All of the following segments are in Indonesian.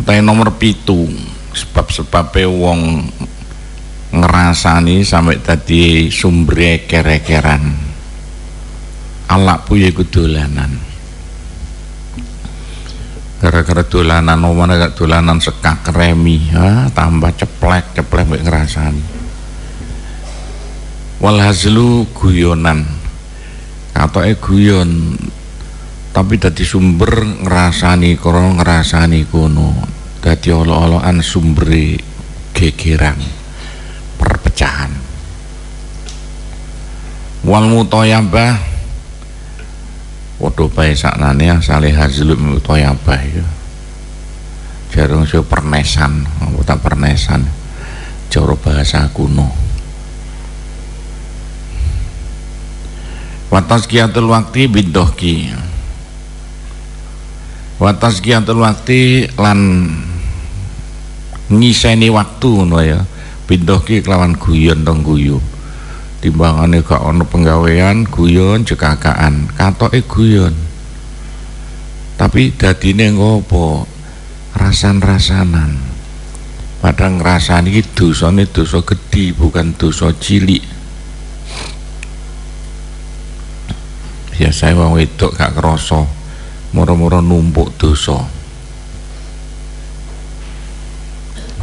utawi nomor pitu. Sebab-sebabe wong ngerasani sampai tadi sumbre kere-keran. Alak puye dolanan gara-gara dolanan omane gak dolanan sekak remi. Ha tambah ceplek ceplek mbek ngrasani walhazlu guyonan. Katoke guyon tapi dadi sumber ngrasani kono ngrasani kono. Dadi olo-oloan sumbere gegeran perpecahan. Wal mutayabah padha bae saknane asale hazlum mutayabah ya. Jarung so pernesan apa pernesan cara bahasa kuno. Watas kiatul wakti bidohki wa tazkiyatul waktu lan ngiseni waktu ngono ya. Ki kelawan guyon dong guyu. Timbangane gak ono penggawean guyon cekakaan katoke guyon. Tapi dadine ngopo? Rasan-rasanan. Padang ngrasani iki dosane dosa gedhi bukan dosa cilik. Biasa wong wedok gak krasa moro-moro numpuk dosa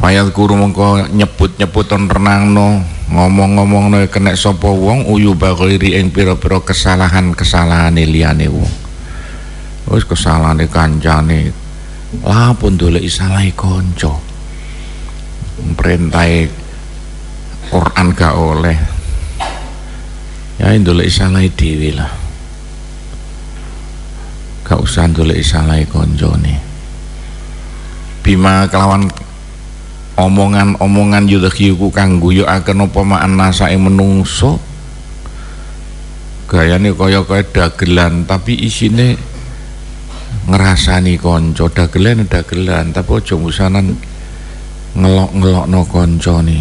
Payat guru mengko nyebut-nyebut ton renangno ngomong-ngomong no kena sopo wong uyu bagiri ing pira-pira kesalahan-kesalahan liyane wong. Wis kesalahane kancane. Lah pun dolek salahi kanca. Perintahe Quran gak oleh. Ya ndolek salahi dhewe lah gak usah ndolek salahe kancane bima kelawan omongan-omongan yudhiyuku kang guyukaken apa nasake menungso. Gayane kaya-kaya dagelan tapi isine ngerasani konco dagelan dagelan tapi aja musanan ngelok-ngelokno kancane.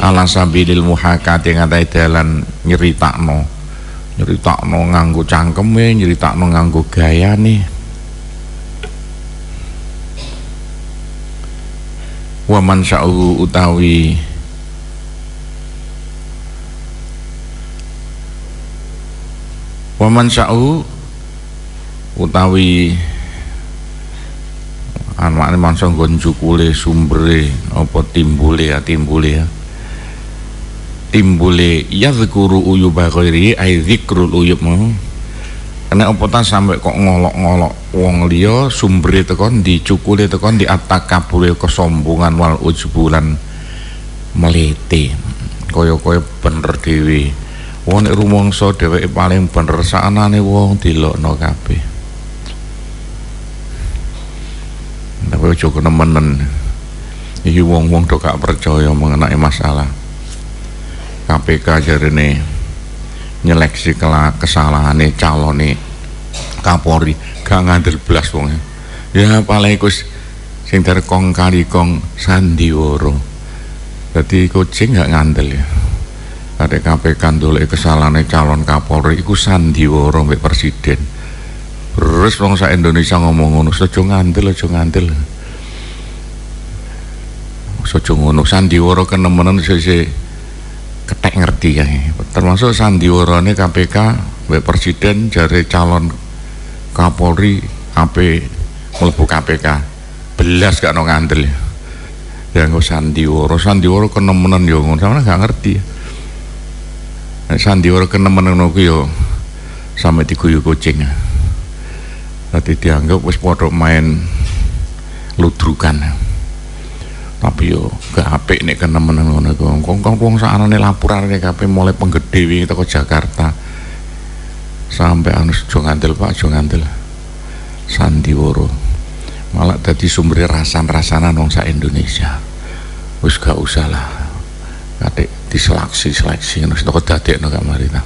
Ala sabilil muhakati ngatai dalan nyeritakno nyeritakno nganggo cangkeme nyeritakno nganggo gayane. Wa man sya'uhu utawi wa man sya'uhu utawi anakne mangsa nggon jukule sumbere apa timbule ya timbule ya timbule yadhkuru uyuba ghairi ai dzikrul uyub karena apa ta sampai kok ngolok-ngolok wong liya sumbere tekan dicukule tekan di atakabure kesombongan wal ujubulan melete. Kaya-kaya bener dhewe. Wong nek rumangsa dheweke paling bener saanane wong dilokno kabeh. Tapi aja kenemenen iki wong-wong do gak percaya mengenai masalah KPK jarene nyeleksi kesalahan calon nih Kapolri. Gak ngandel belas wong ya paling ikus sing kong kali kong sandiworo jadi kucing gak ngandel ya. Ada KPK kesalahan calon Kapolri iku sandiworo mbek presiden. Terus wong sa Indonesia ngomong ngono sejo ngandel aja ngandel. Sejo ngono. Sandiworo kenemenan sih ketek ngerti ya. Termasuk sandiwarane KPK Mbak Presiden jari calon Kapolri AP mlebu KPK belas gak no ngandel ya. Ya nggak sandiwara. Sandiwara kenemenan ngono. Sama gak ngerti ya. Sandiwara kenemenan ngono yo sampai diguyu kucing tadi dianggap wis padha main ludrukan tapi yo gak apik nek kenemenan ngono iku. Kong wong sakane lapurane kabeh mulai penggede wingi teko Jakarta. Sampai anu jo Pak jo sandiworo malah dadi sumber rasan-rasanan wong sak Indonesia. Wis gak usah lah. Kadek diseleksi seleksi ngono teko dadekno gak mari ta.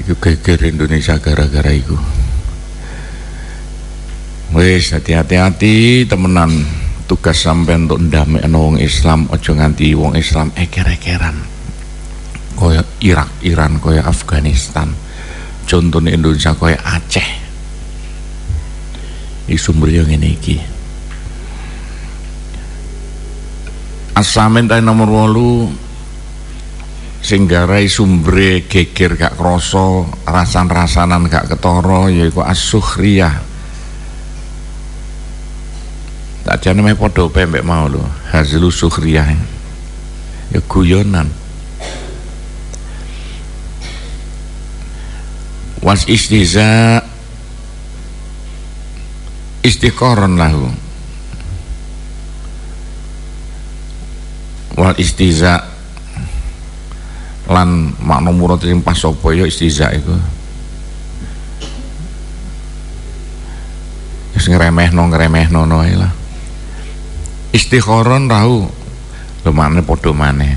Iku geger Indonesia gara-gara iku wis hati-hati temenan. Tugas sampai untuk ndamekno wong Islam aja nganti wong Islam eker-ekeran. Kaya Irak Iran kaya Afghanistan. Contohnya Indonesia kaya Aceh. Iki sumber yang ini iki. Asamen tadi nomor walu sing garai sumbre geger gak kroso rasan-rasanan gak ketoro yaiku as-sukhriyah tak jane meh padha pembek mau lho hazlu sukhriyah. Ya guyonan. Was istiza istiqoron lahu wal istiza lan makna murad sing pas apa ya istiza iku? Wis ngremehno ngremehno ae lah istikharon rahu lemane padha maneh.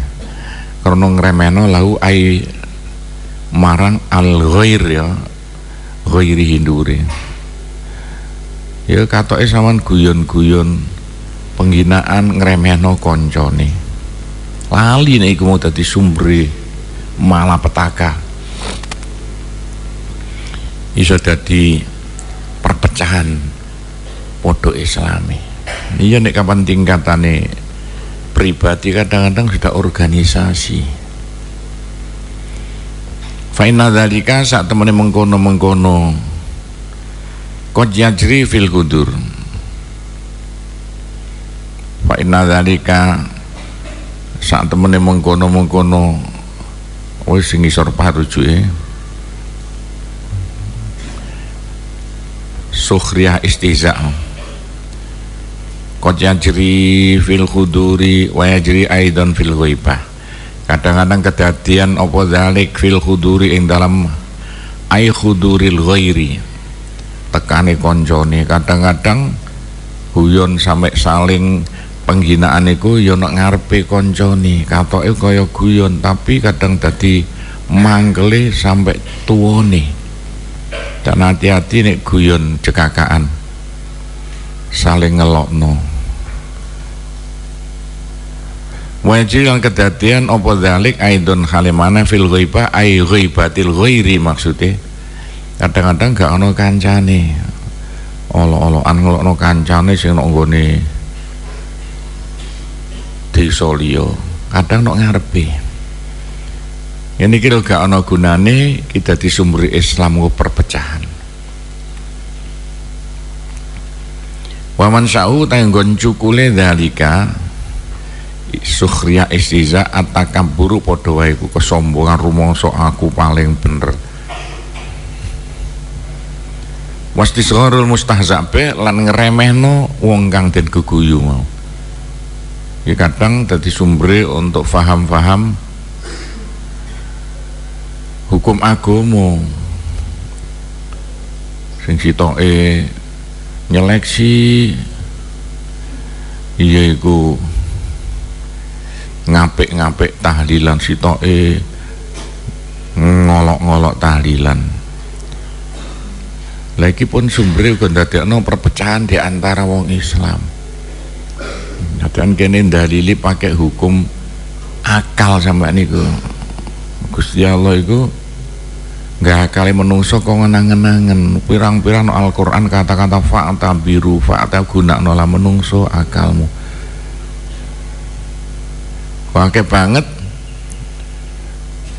Karena ngremehno lahu ai marang al ghair ya. Ghairi hindure ya katoke saman guyon-guyon penghinaan ngremehno koncone. Lali nek iku mau dadi sumbere malapetaka. Iso dadi perpecahan podo islami iya nek kapan tingkatane pribadi kadang-kadang sudah organisasi. Faina dalika saat temen mengkono mengkono Qad yajri fil kudur Faina dalika saat temen mengkono mengkono wis sing isor parujuke sukhriyah istiza Qad yajri fil khuduri wa yajri aidan fil ghaibah. Kadang-kadang kedadian apa dalik fil khuduri ing dalam ai khuduril ghairi. Tekane koncone. Kadang-kadang huyon sampai saling penghinaan itu ya nak ngarepe koncone. Katoke kaya guyon tapi kadang dadi mangkele sampai tuone dan hati-hati nek guyon cekakaan saling ngelokno Wajib yang kedatian opo dalik? Aidon halimana fil ghaibah ai ghaibatil ghairi maksudnya. Kadang-kadang gak ono kancane. Olo-oloan ngelokno kancane sing nok nggone desa liya. Kadang nok ngarepe. Ini kira gak ana gunane kita disumberi Islam ku perpecahan. Waman sa'u tanggon cukule dalika sukhriya istiza atakaburu padha wae ku kesombongan rumangsa aku paling bener. Wastisgharul mustahzabe lan ngremehno wong kang den guguyu mau. Ya kadang tadi sumber untuk faham-faham hukum agomo. Sing sitoke nyeleksi iya iku ngapik-ngapik tahlilan sitoke ngolok-ngolok tahlilan. Lagi pun sumber uga ndadekno perpecahan di antara wong Islam. Kadang kene dalili pakai hukum akal sampai niku. Gusti Allah itu nggak kali menungso kok ngenang-ngenangen. Pirang-pirang Al-Qur'an kata-kata fa'ta biru fa'ta guna nola menungso akalmu Wake banget.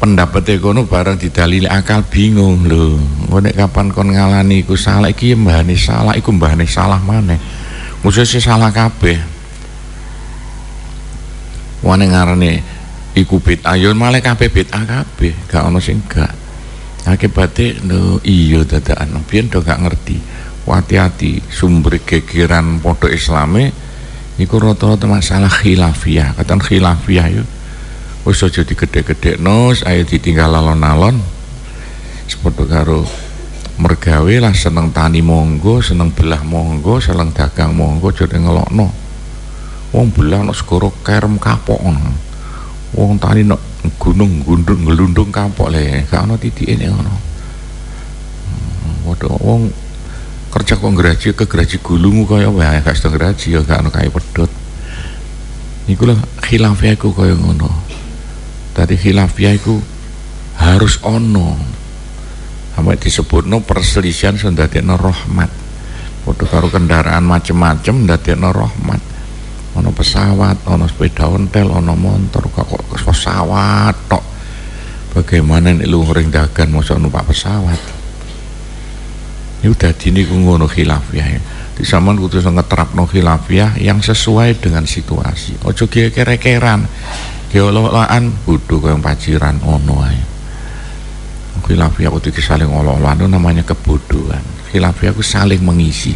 Pendapat ekono barang didalili akal bingung lho. Nek kapan kon ngalani iku salah iki mbahane salah iku mbahane salah mana Maksudnya salah kabeh. Wane ngarane iku bid'ah ya malah kabeh bid'ah kabeh gak ono sing gak. Akibate lho iya dadakan. Biyen do gak ngerti. Hati-hati sumber gegeran podo islame iku rata-rata masalah khilafiyah. Katan khilafiyah yo wis aja digede-gede nos ayo ditinggal alon-alon. Sepodo karo mergawe lah seneng tani monggo seneng belah monggo seneng dagang monggo jadi ngelokno. Wong belah no segoro kerem kapok wong tani no gunung gundung ngelundung kapok le gak ono titike nek ngono. Hmm, waduh wong kerja kok geraji ke geraji gulungu kaya wae gak sedang geraji ya gak ono kaya pedot iku lah khilafiyah iku kaya ngono. Tadi khilafiyah iku harus ono. Sampai no perselisihan no rahmat. Padha karo kendaraan macem-macem no rahmat. Ono pesawat ono sepeda ontel ono motor kok pesawat tok. Bagaimana nih lu ngering dagan mau numpak pesawat ini udah dini ngono khilafiyah ya. Di zaman kudu ngeterapno khilafiyah yang sesuai dengan situasi. Ojo kere-keran geololaan bodoh yang paciran ono ae. Khilafiyah itu saling olo-oloan itu namanya kebodohan. Khilafiyah itu saling mengisi.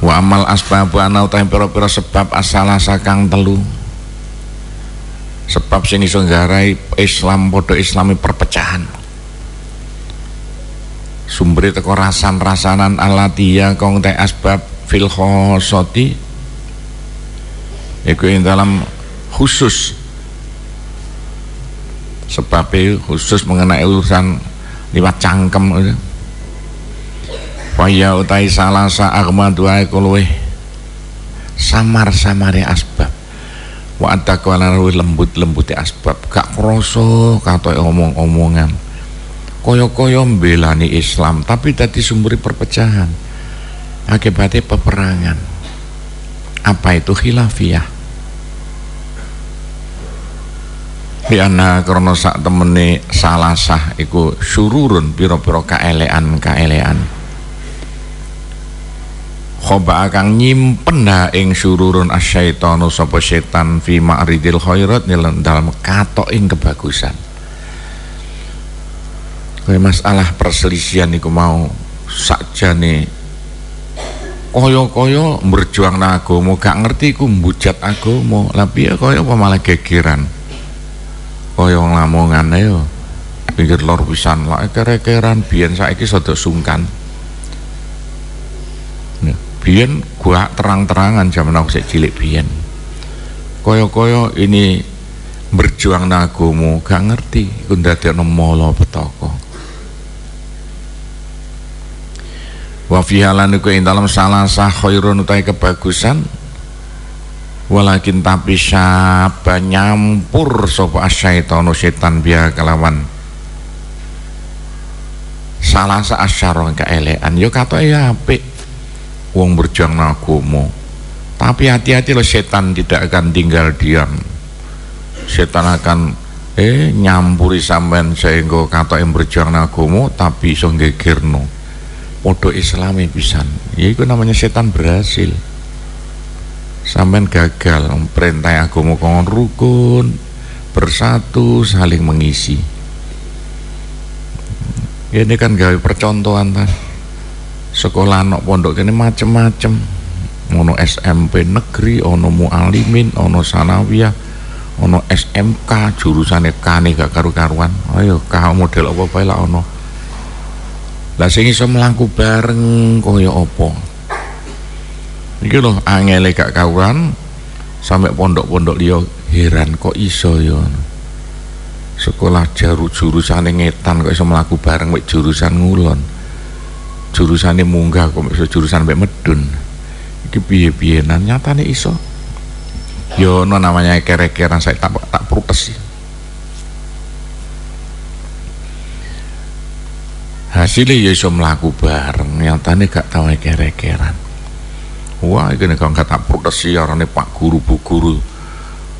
Wa amal asbabu ana utahe pira-pira sebab asalah sakang telu. Sebab sing iso nggarai Islam padha islami perpecahan sumber teko rasan-rasanan alatia kong te asbab fil khosoti. Iku dalam khusus. Sebabnya khusus mengenai urusan lewat cangkem itu Faya utai salah sa dua ekolowe samar samare asbab. Wa adakwana lembut lembut asbab. Gak kroso kata omong-omongan koyo-koyo mbelani Islam tapi tadi sumberi perpecahan. Akibatnya peperangan. Apa itu khilafiyah? Liana krono sak temene salah sah iku sururun piro-piro kaelean-kaelean khoba akan nyimpen ha ing sururun asyaitonu sapa setan fi ma'ridil khairat dalam katok ing kebagusan Kaya masalah perselisihan iku mau sakjane koyo-koyo berjuang agama gak ngerti iku mbujat agama lah piye kaya apa malah gegeran? Kaya lamongan yo pinggir lor pisan. Lah kerekeran biyen saiki sedok sungkan. Ya, biyen gua terang-terangan zaman aku sik cilik biyen. Kaya-kaya ini berjuang nagomo gak ngerti iku ndadekno mala petaka wa fihalan iku ing dalam salah sah khairun utai kebagusan. Walakin tapi siapa nyampur sapa asyaitonu setan biar kelawan. Salah saasyara keelean yo kata ya apik. Wong berjuang nagomo tapi hati-hati loh setan tidak akan tinggal diam. Setan akan eh nyampuri sampean sehingga kata yang berjuang nagomo tapi iso gegerno podo islami pisan. Ya itu namanya setan berhasil. Sampean gagal perintah agama kon rukun bersatu saling mengisi. Ini kan gawe percontohan kan sekolah anak pondok ini macem-macem. Ono SMP negeri ono mualimin ono sanawiyah ono SMK jurusannya kani gak karu-karuan. Ayo kau model apa apa lah ono lah sing iso mlaku bareng kaya apa? Iki lho angele gak kawan sampai pondok-pondok dia heran kok iso ya. Sekolah jaru jurusan ngetan kok iso melaku bareng mek jurusan ngulon. Jurusannya munggah kok iso jurusan mek medun. Iki piye-piyenan nyatane iso. Yo no namanya kere-keran saya tak tak protes. sih hasilnya ya iso melaku bareng nyatane gak tahu kere-keran wah ini kalau kata protes siarannya Pak Guru Bu Guru.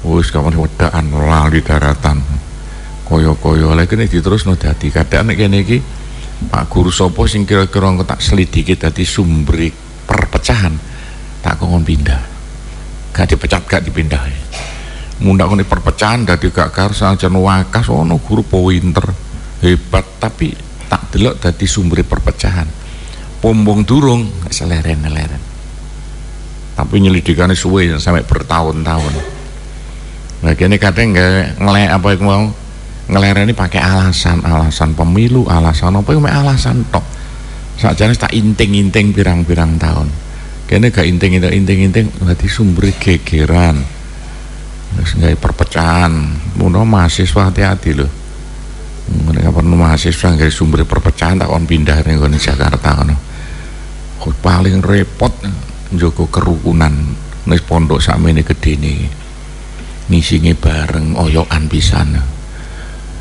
Wis kawan wedaan lali daratan. Koyo-koyo lagi ini terus no dadi. Kadang nek kene iki Pak Guru sopo sing kira-kira tak selidiki dadi sumber perpecahan tak kongon pindah. Gak dipecat gak dipindah mundak ini perpecahan dadi gak karo sajan wakas ono guru pointer. Hebat tapi tak delok dadi sumber perpecahan. Pombong durung seleren-leren. Tapi nyelidikannya suwe sampai bertahun-tahun. Nah ini kadang nggak ngelek apa itu mau ini pakai alasan alasan pemilu alasan apa yang alasan tok. Saja tak inting-inting pirang-pirang tahun. Kini gak inting-inting inting-inting berarti sumber gegeran. Terus nggak perpecahan. Mudah mahasiswa hati-hati loh mereka perlu mahasiswa nggak sumber perpecahan tak on pindah nih di Jakarta kan paling repot Joko kerukunan nis pondok ini gede nih. Ngisingi bareng oyokan pisan.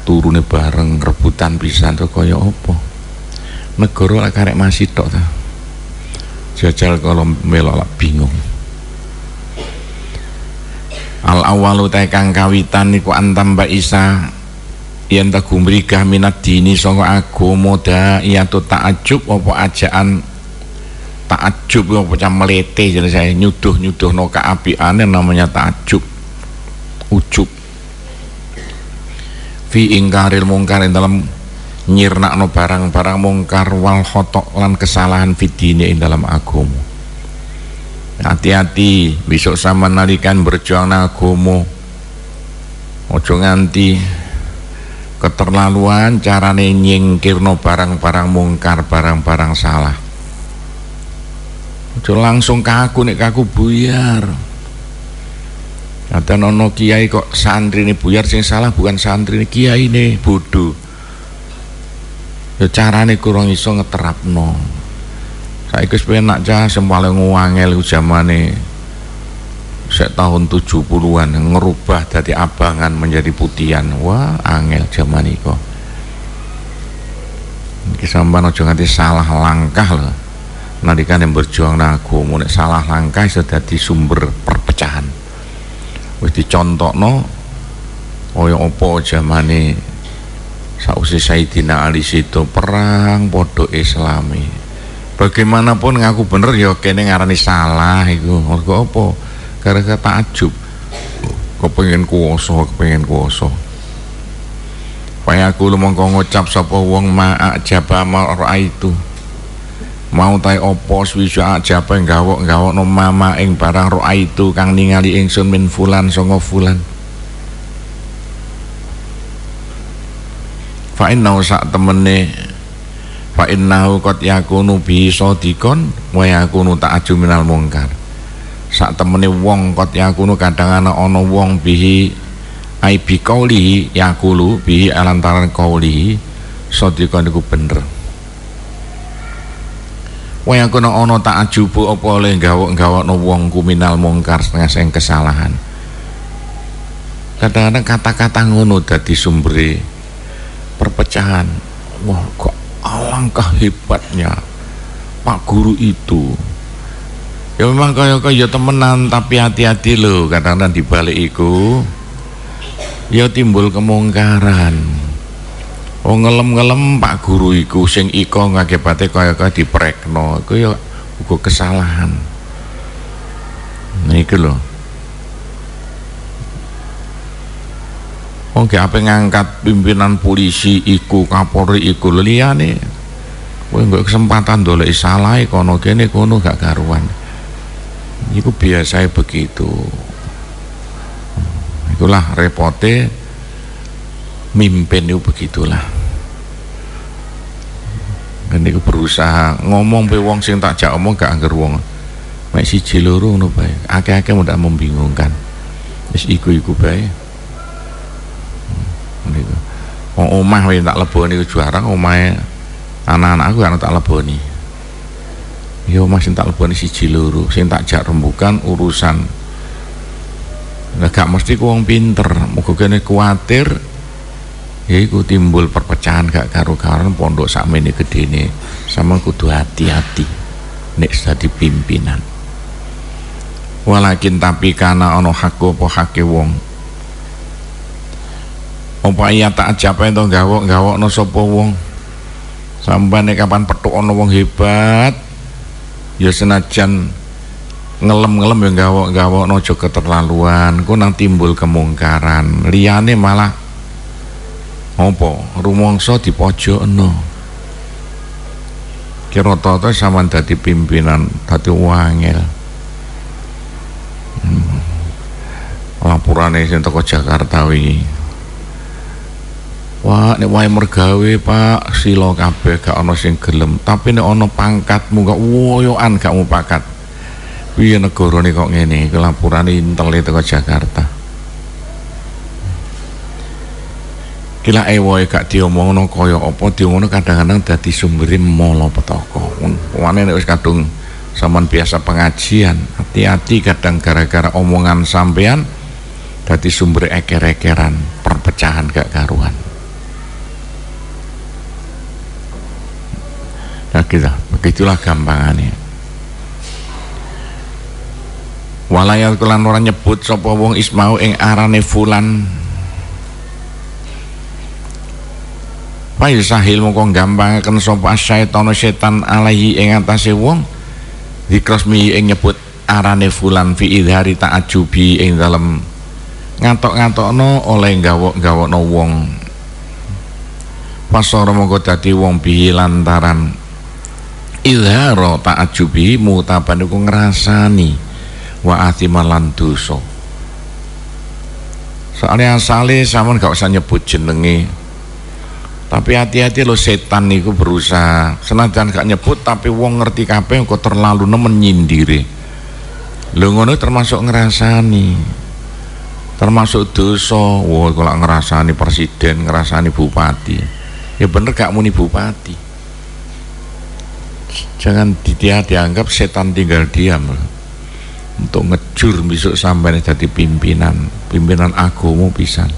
Turune bareng rebutan pisan to kaya apa? Negara lek karek masih tok ta. Jajal kalau melok bingung. Al awalu ta kang kawitan niku antam Isa yen ta gumrigah minat dini saka agama da iya tu takjub apa ajaan takjub apa cam melete jadi saya nyuduh-nyuduh no keapiane namanya takjub ujub. Fi ingkaril mungkar dalam nyirnakno barang-barang mungkar wal khotok lan kesalahan fidine ing dalam agama hati-hati besok sama nalikan berjuang agomo. Ojo nganti keterlaluan carane nyingkirno barang-barang mungkar barang-barang salah. Ojo langsung kaku nek kaku buyar. Ada nono kiai kok santri ini buyar sing salah bukan santri ini kiai ini bodoh ya carane kurang iso ngeterapno. Saya wis penak cah sing paling ngangel zamane sek tahun 70-an ngerubah dari abangan menjadi putihan. Wah angel zaman iki sampean aja nganti salah langkah lho. Nalika yang berjuang agama nek salah langkah iso dadi sumber perpecahan. Wis dicontokno kaya apa zamane sausi Sayyidina Ali situ perang podo islami. Bagaimanapun ngaku bener ya kene ngarani salah iku. Mergo apa gara-gara takjub. Kepengen kuoso kepengen kuoso Paya aku lu mongko ngucap sapa wong ma'ak jaba ma'ra itu. Mau tai opo swisya jaba gawok no mama ing barang roa itu kang ningali ingsun min fulan songo fulan. Fa inna sak temene fa innahu qad yakunu bi sadikon wa yakunu ta'aju minal mungkar sak temene wong qad yakunu kadang ana ana wong bihi ai bi qauli yakulu bihi alantaran qauli sadikon iku bener. Wa yakunu ana ta'ajubu apa oleh gawok-gawokno wong kuminal mungkar setengah sing kesalahan. Kadang-kadang kata-kata ngono dadi sumbere perpecahan. Wah kok alangkah hebatnya Pak Guru itu ya memang kaya kaya temenan tapi hati-hati loh kadang-kadang dibalik itu ya timbul kemungkaran. Oh ngelem-ngelem Pak Guru iku sing iko ngakibate kaya kaya diprekno itu ya uga kesalahan. Nah itu loh oh, apa ngangkat pimpinan polisi iku Kapolri iku liyane. Kowe nggak kesempatan dolek salah kono kene kono gak karuan. Iku biasa begitu. Itulah repote mimpin itu begitulah. Dan itu berusaha ngomong pe wong sing tak jak omong gak angger wong. Mek siji loro ngono bae. Akeh-akeh mudah membingungkan. Wis iku-iku bae niku. Wong omah wae tak leboni juarang omahe anak-anak aku kan tak leboni. Ya omah sing tak leboni siji loro, sing tak jak rembukan urusan. Nah, gak mesti ku wong pinter, muga kene kuatir ya iku timbul perpecahan gak karu-karuan pondok sakmene gedene. Sama kudu hati-hati nek dadi pimpinan. Walakin tapi kana ana hak apa hake wong. Apa iya tak ajabe to gawok-gawokno sapa wong? Sampane kapan petuk ana wong hebat ya senajan ngelem-ngelem ya gawok-gawokno aja keterlaluan. Ku nang timbul kemungkaran. Liyane malah apa rumangsa dipojokno. Kira tata sampean dadi pimpinan dadi wangel. Hmm. lapurane sing Jakarta wingi Wah, nek wae mergawe Pak, silo kabeh gak ana sing gelem. Tapi nek ana pangkatmu gak woyoan gak mau pakat. Piye negara kok ngene? Iku laporan intel teko Jakarta. Kila ewoe gak diomongno kaya apa diomongno kadang-kadang dadi sumbere molo petaka. Wane nek wis kadung sampean biasa pengajian, hati-hati kadang gara-gara omongan sampean dadi sumber eker-ekeran, perpecahan gak karuan gitu. Begitulah gampangannya. Walayat kulan orang nyebut sapa wong ismau ing arane fulan. Payu sahil mongko gampangaken sapa syaitan setan alaihi ing atase wong dikrosmi ing nyebut arane fulan fi idhari ta'ajubi ing dalem. Ngatok-ngatokno oleh gawok-gawokno wong. Pasara mongko dadi wong bihi lantaran idharo ta'ajubi mutaban iku ngrasani wa athiman lan dosa. Soalnya asale sampean gak usah nyebut jenenge. Tapi hati-hati lo setan niku berusaha. Senajan gak nyebut tapi wong ngerti kabeh kok terlalu nemen nyindire. Lho ngono termasuk ngerasani. Termasuk dosa. Wah kalau ngerasani presiden ngerasani bupati. Ya bener gak muni bupati jangan dia dianggap setan tinggal diam untuk ngejur besok sampai jadi pimpinan pimpinan agomo pisan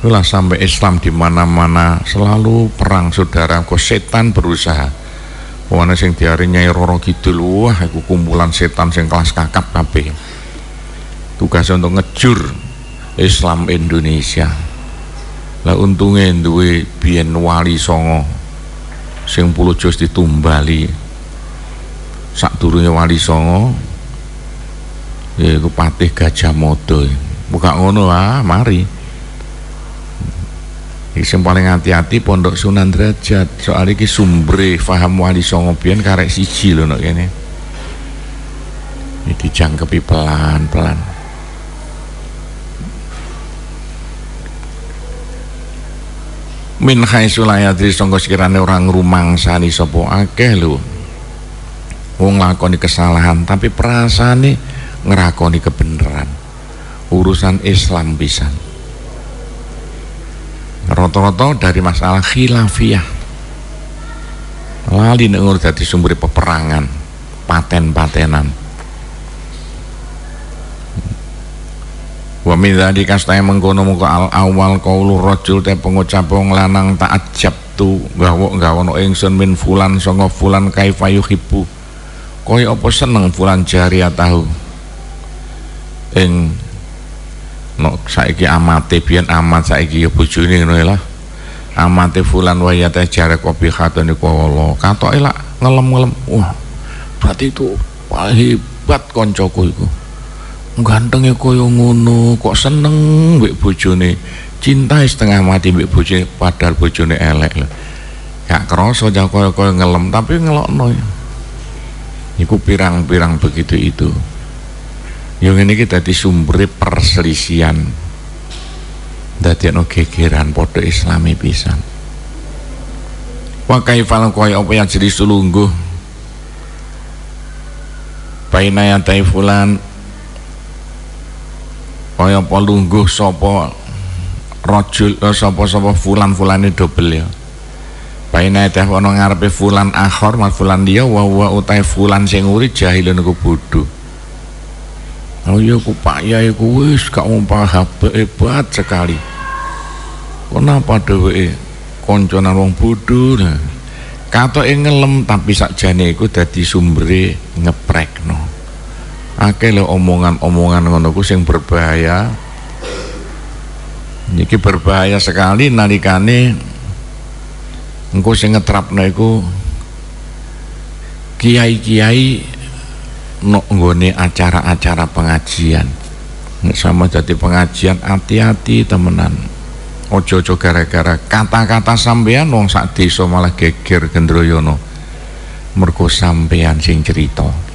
Itulah sampai Islam di mana-mana selalu perang saudara. Kok setan berusaha. Wana sing diari Nyai Roro Kidul, wah aku kumpulan setan sing kelas kakap kabeh. Tugasnya untuk ngejur Islam Indonesia. Lah untungnya duwe biyen wali songo sing puluh jos ditumbali. Sak turunnya wali songo ya patih Gajah Modo. Buka ngono ah, mari. Yang paling hati-hati pondok Sunan Derajat soal ini sumbre faham wali songo biyen karek siji lho nek kene. Ini dijangkepi pelan-pelan. Min haitsu la yadri sangka sekirane orang ngrumangsani sapa akeh lho. Wong lakoni kesalahan tapi perasane ngerakoni kebenaran. Urusan Islam pisan rata-rata dari masalah khilafiyah lali nengur jadi sumber peperangan paten-patenan wa min dzalika yang mengkono muka al awal qaulu rajul te pengucap wong lanang ta'ajab tu gawo gawono ingsun min fulan sanga fulan kaifa yuhibbu. Kaya apa seneng fulan jariah tahu ing no saiki amate biyen amat saiki ya bojone ngono lah. Amate fulan wa ya jare kopi khatun iku Allah katoke lak ngelem-ngelem. Wah berarti itu hebat koncoku iku gantengnya koyo ngono kok seneng mbek bojone. Cinta setengah mati mbek bojone padahal bojone elek lho. Gak kerasa jauh koyo-koyo ngelem tapi ngelokno ya. Iku pirang-pirang begitu itu. Yang ini kita di sumber perselisian dadi ono gegeran podo islami pisan. Wa kaifal kaya apa yang jadi sulungguh? Baina yang fulan kaya apa lungguh sapa rajul eh, sapa-sapa fulan fulan ini dobel ya baina teh ono ngarepe fulan akhor mal fulan dia wa wa utai fulan sing uri jahilun ku bodho Oh iya ku Pak Yai ku wis gak hebat sekali. Kenapa dheweke konconan wong bodho nah. Katoke ngelem tapi sakjane iku dadi sumbere ngeprekno. Akeh lho omongan-omongan ngono ku sing berbahaya. Niki berbahaya sekali nalikane engko sing ngetrapno iku kiai-kiai no nggone acara-acara pengajian. Nek sama jadi pengajian hati-hati temenan. Ojo-ojo gara-gara kata-kata sampean wong sak desa malah geger gendroyono. Mergo sampean sing cerita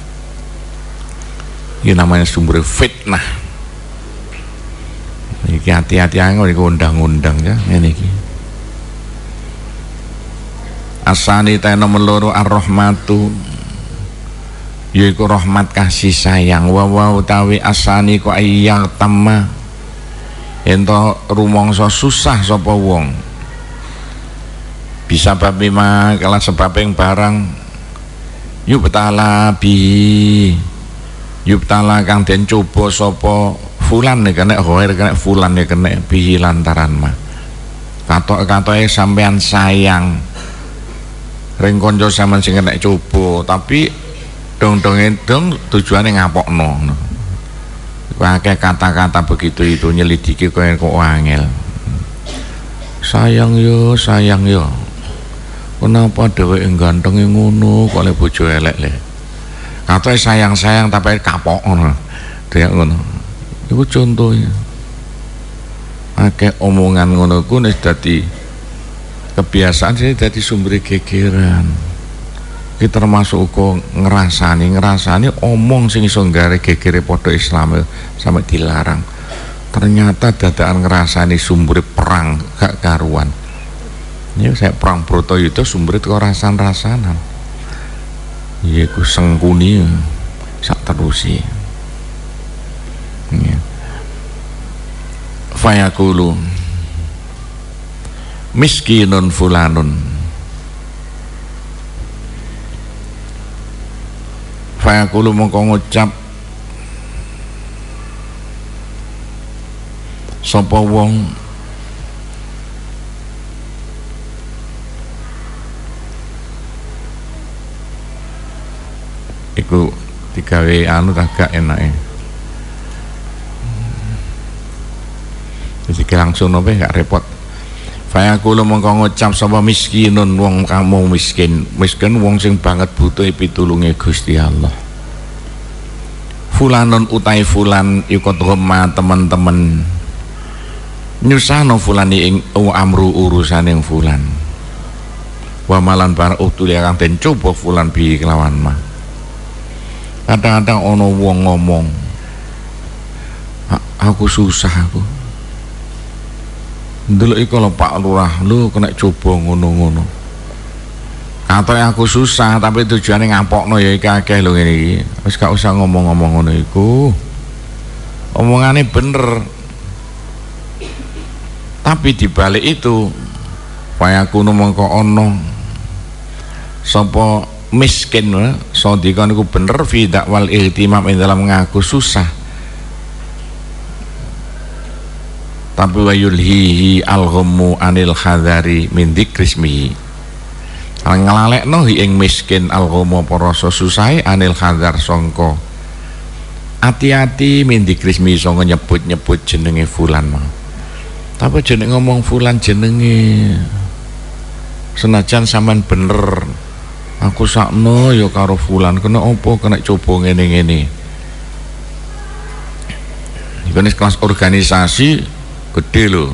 ini namanya sumber fitnah. Ini hati-hati aja ini undang-undang ya. Ini asani ta nomor loro ar-rahmatu yaiku rahmat kasih sayang. Wa utawi asani ku ayyang tamma. Ento rumangsa susah sapa wong. Bisa babi ma kala sebab yang barang. Yuk betala bi yuk betala kang den coba sapa fulan nek kena hoer kena fulan nek kena bi lantaran ma katok-katoke sampean sayang. Ring kanca sampean sing nek coba tapi dong-dong dong tujuannya ngapokno pakai kata-kata begitu itu nyelidiki kok kok angel. Sayang yo sayang yo. Kenapa dewe ganteng ngono kok le bojo elek le katanya sayang-sayang tapi kapok ngono. Dia ngono. Itu contohnya. Akeh omongan ngono ku nek dadi kebiasaan sih dadi sumber gegeran. Kita termasuk kok ngerasani ngerasani omong sing iso nggare gegere padha Islam sampai dilarang. Ternyata dadaan ngerasani sumber perang gak karuan. Ini saya perang proto itu sumber itu rasan-rasanan iya ku sengkuni sak terusi. Ya. Fayakulu miskinun fulanun. Fayakulu mongko ngucap sapa wong iku digawe anu tak gak enake. Jadi langsung nopo gak repot. Fayaqulu mongko ngucap sapa miskinun wong kamu miskin. Miskin wong sing banget butuh pitulunge Gusti Allah. Fulanun utai fulan ikut goma teman-teman. Nyusano fulani ing amru urusan yang fulan. Wa malan para utul yang den coba fulan bi kelawan mah kadang-kadang ono wong ngomong aku susah aku. Dulu lho Pak Lurah lu kena coba ngono-ngono. Kata aku susah tapi tujuannya ngapokno ya iki akeh lho ngene iki. Wis gak usah ngomong-ngomong ngono iku. Omongane bener. Tapi dibalik itu aku mongko ono. Sapa miskin sodika niku bener fi dakwal iltimam ing dalam ngaku susah. Tapi wa yulhihi alghamu anil khadari min dzikrismihi. Ngelalekno ing miskin alghamu apa rasa susah anil khadar sangka. Hati-hati min dzikrismi sangka nyebut-nyebut jenenge fulan mau tapi jeneng ngomong fulan jenenge senajan sampean bener aku sakno ya karo fulan. Kena opo kena coba ngene-ngene. Iku kelas organisasi gede loh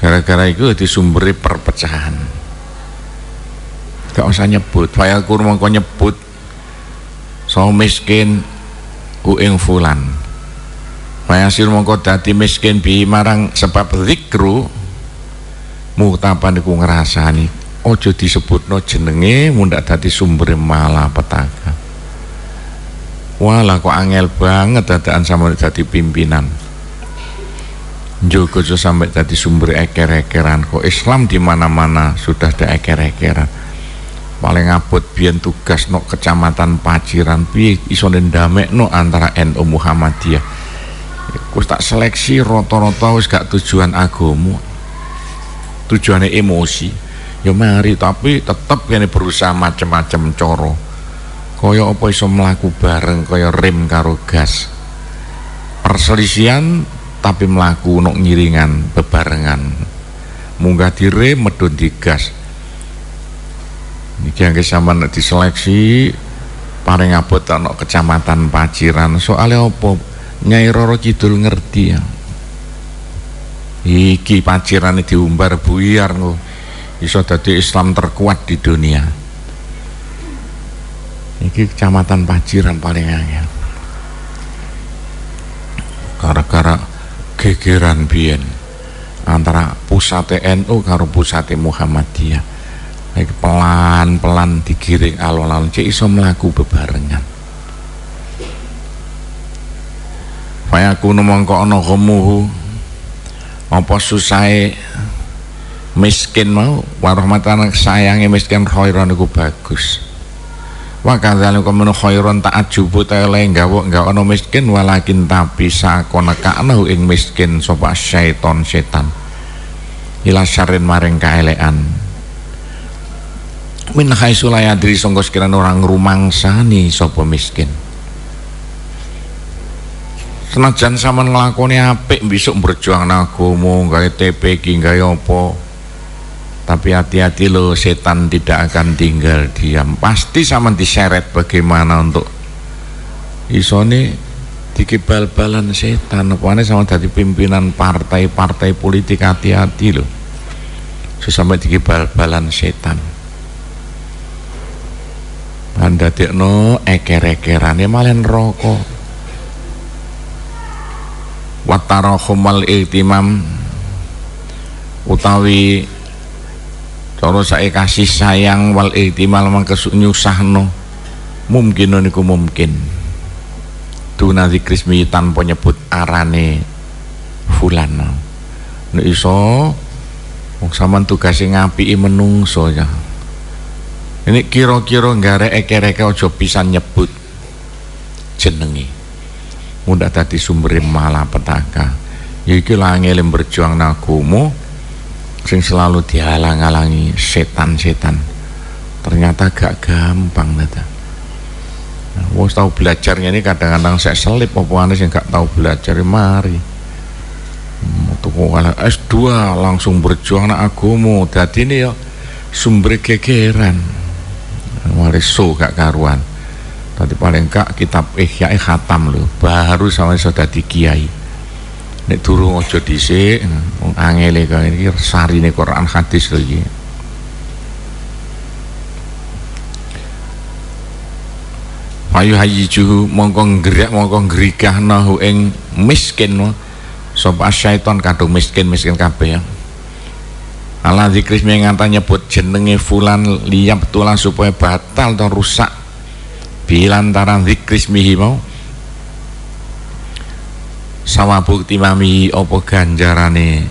gara-gara itu di sumberi perpecahan. Gak usah nyebut. Fayal kur mongko nyebut. So miskin ku ing fulan. Fayasir mongko dadi miskin bi marang sebab zikru mutapan iku ngrasani ojo disebutno jenenge mundak dadi sumber petaka wala kok angel banget dadaan sama dadi pimpinan. Joko sampai tadi sumber eker-ekeran kok. Islam di mana-mana sudah ada eker-ekeran. Paling abot biar tugas no kecamatan Paciran. Pi iso ndamek no antara NU Muhammadiyah? Kus tak seleksi roto-roto gak tujuan agama tujuannya emosi ya mari tapi tetap kene berusaha macam-macam coro kaya apa iso melaku bareng kaya rem karo gas? Perselisihan tapi melaku nok ngiringan bebarengan. Munggah dire medun digas ini yang sama diseleksi paling abot anak kecamatan Paciran. Soalnya apa? Nyai Roro Kidul ngerti ya. Iki Paciran diumbar buyar no. Iso dadi Islam terkuat di dunia. Iki kecamatan Paciran paling angel. Gara-gara gegeran biyen antara pusat NU karo pusat Muhammadiyah. Pelan-pelan digiring alon-alon cek iso melaku bebarengan. Fayakunu mongko ana ghamuhu apa susahe miskin mau warahmatan sayange miskin khairan iku bagus. Wa kadzalika min khairon ta'ajjubu tele gawa enggak ono miskin walakin tapi sakona ka'nahu ing miskin sapa syaiton setan ila syarin maring kaelekan. Min haitsu la yadri sangka orang rumangsani sapa miskin. Senajan sampean nglakoni apik besok berjuang nagomo gawe TPG gawe apa tapi hati-hati lo setan tidak akan tinggal diam. Pasti sama diseret bagaimana untuk isone dikibal-balan setan. Apane sama dari pimpinan partai-partai politik hati-hati loh sampai dikibal-balan setan. Anda no eker-ekerane malah rokok. Watarahumal ihtimam. Utawi cara saya kasih sayang wal ihtimal mangke nyusahno. Mungkin niku mungkin. Tuna zikrismi tanpa nyebut arane fulan nek iso wong sampean tugase ngapiki menungso ya. Ini kira-kira nggare eke-eke aja bisa nyebut jenengi. Mudah tadi sumber malapetaka. Ya iki langelim berjuang nagumu sing selalu dihalang-halangi setan-setan. Ternyata gak gampang nata nah, wong tahu belajarnya ini kadang-kadang saya selip apa aneh yang gak tahu belajar ya mari. Kalau S2 langsung berjuang nak agumu jadi ini ya sumber gegeran. Mari so gak karuan. Tadi paling kak kitab Ihya khatam lho, baru sama sudah kiai. Nek durung aja dhisik, wong angele kaya iki sarine Quran hadis lho iki. Payu hayyiju mongko nggerak mongko nahu ing miskin sapa syaiton kadung miskin-miskin kabeh ya. Allah zikris mengata nyebut jenenge fulan liyap tulang supaya batal atau rusak bilantaran zikrismihi mau sawabu timami opo ganjarane?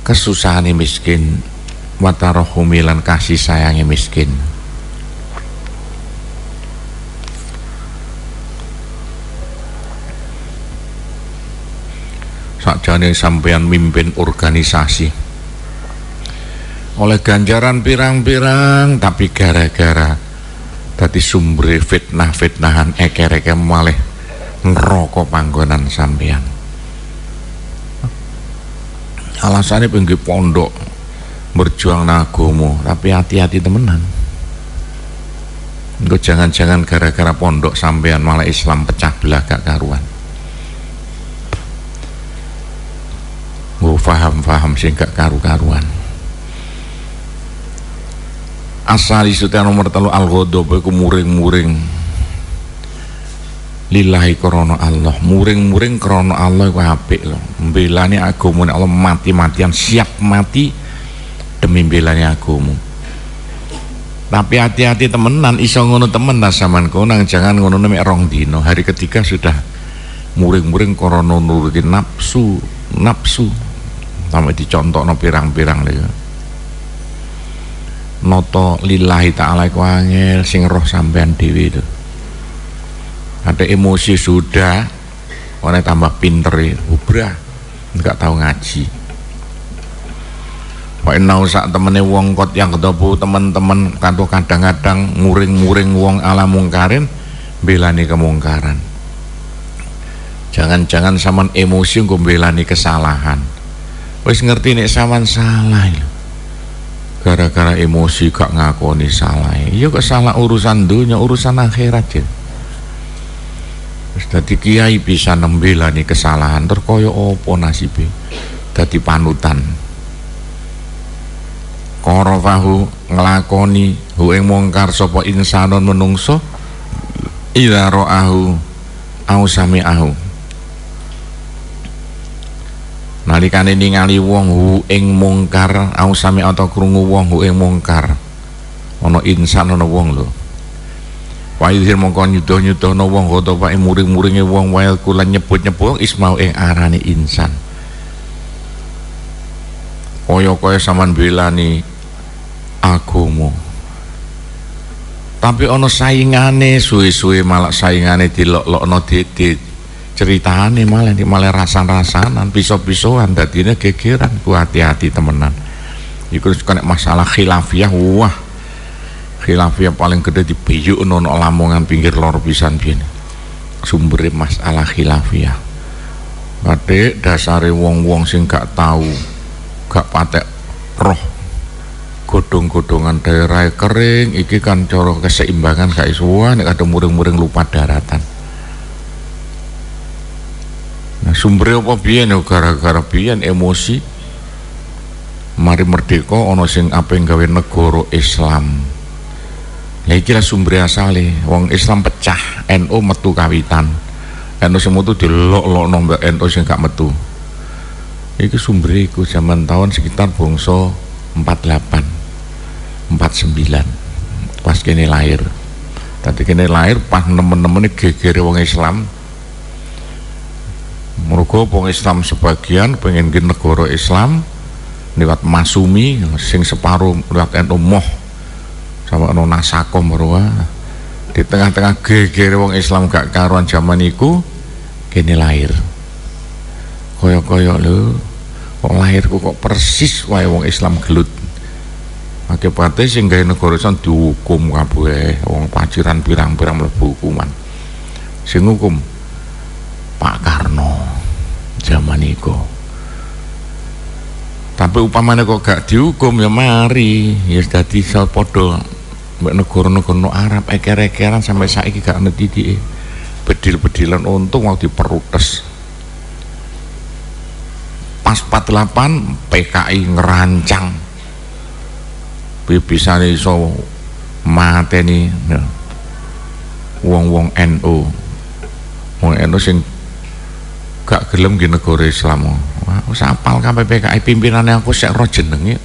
Kesusahane miskin watarohumilan kasih sayangi miskin. Sakjane sampean mimpin organisasi. Oleh ganjaran pirang-pirang tapi gara-gara dadi sumber fitnah-fitnahan eker-eker malih ngerokok panggonan sampean alasannya pinggir pondok berjuang nagomo tapi hati-hati temenan. Enggak jangan-jangan gara-gara pondok sampean malah Islam pecah belah gak karuan. Gue faham-faham sih gak karu-karuan. Asal isutan nomor telu al ghadab iku muring-muring lillahi krana Allah. Muring-muring krana Allah iku apik lho. Mbelani agama Allah mati-matian siap mati demi mbelani agama tapi hati-hati temenan iso ngono temen sampean konang jangan ngono nek rong dino hari ketiga sudah muring-muring krana nuruti nafsu nafsu sampai dicontohno pirang-pirang lho noto lillahi ta'ala iku angel sing roh sampean dhewe itu ada emosi sudah orang tambah pinter ya ubrah enggak tahu ngaji. Pak Inau sak temene wong kot yang ketemu teman-teman kanto kadang-kadang muring-muring wong ala mungkarin belani kemungkaran. Jangan-jangan saman emosi nggo belani kesalahan. Wis ngerti nek saman salah lho gara-gara emosi gak ngakoni salah iya kok salah urusan dunia urusan akhirat ya Jadi kiai bisa nembela nih kesalahan terkoyo opo nasibnya dadi panutan. Korofahu ngelakoni hu ing mungkar sapa insanon menungso ila ro'ahu au sami'ahu. Nalikane ningali wong hu mungkar au sami atau krungu wong hu ing mungkar. Ana insan ana wong Wahidhir mongko nyudoh-nyudohno wong kota pak muring-muringe wong wae kulan nyebut-nyebut ismau ing arane insan. Kaya-kaya saman belani agama tapi ana saingane suwe-suwe malah saingane dilok-lokno didit ceritane malah malah rasan-rasanan pisau-pisauan dadine gegeran ku hati-hati temenan. Iku kena masalah khilafiyah wah khilafiyah paling gede di biyuk nono lamongan pinggir lor pisan biyen. Sumber masalah khilafiyah Kade dasare wong-wong sing gak tahu gak patek roh. Godong-godongan daerah kering iki kan cara keseimbangan gak iso. Nek ada muring-muring lupa daratan. Nah sumber apa biyen? Ya gara-gara biyen emosi. Mari merdeka ana sing apeng gawe negara Islam Lah iki sumber asale. Wong Islam pecah. NU metu kawitan. NU sing metu dilok-lokno mbak NU sing gak metu. Iki sumber iku zaman tahun sekitar bangsa 48 49 pas kene lahir. Tadi kene lahir pas nemen-nemen gegere wong Islam. Mergo wong Islam sebagian pengen negara Islam lewat Masumi sing separuh lewat NU moh sama ono nasako merua di tengah-tengah geger wong Islam gak karuan zaman iku kini lahir. Koyo-koyo lho kok lahirku kok persis wae wong Islam gelut. Akibatnya sing gawe negara Islam dihukum kabeh wong paciran pirang-pirang mlebu hukuman. Sing hukum Pak Karno zaman iku. Tapi upamanya kok gak dihukum ya mari. Ya dadi padha mbak negara-negara Arab eker-ekeran sampai saiki gak ana titik bedil-bedilan untung waktu diperutes. Pas 48 PKI ngerancang. Bisa iso mateni ya. wong-wong NU wong NU sing gak gelem di negara Islam. Wah wis apal kabeh PKI pimpinannya aku sik roh jenenge.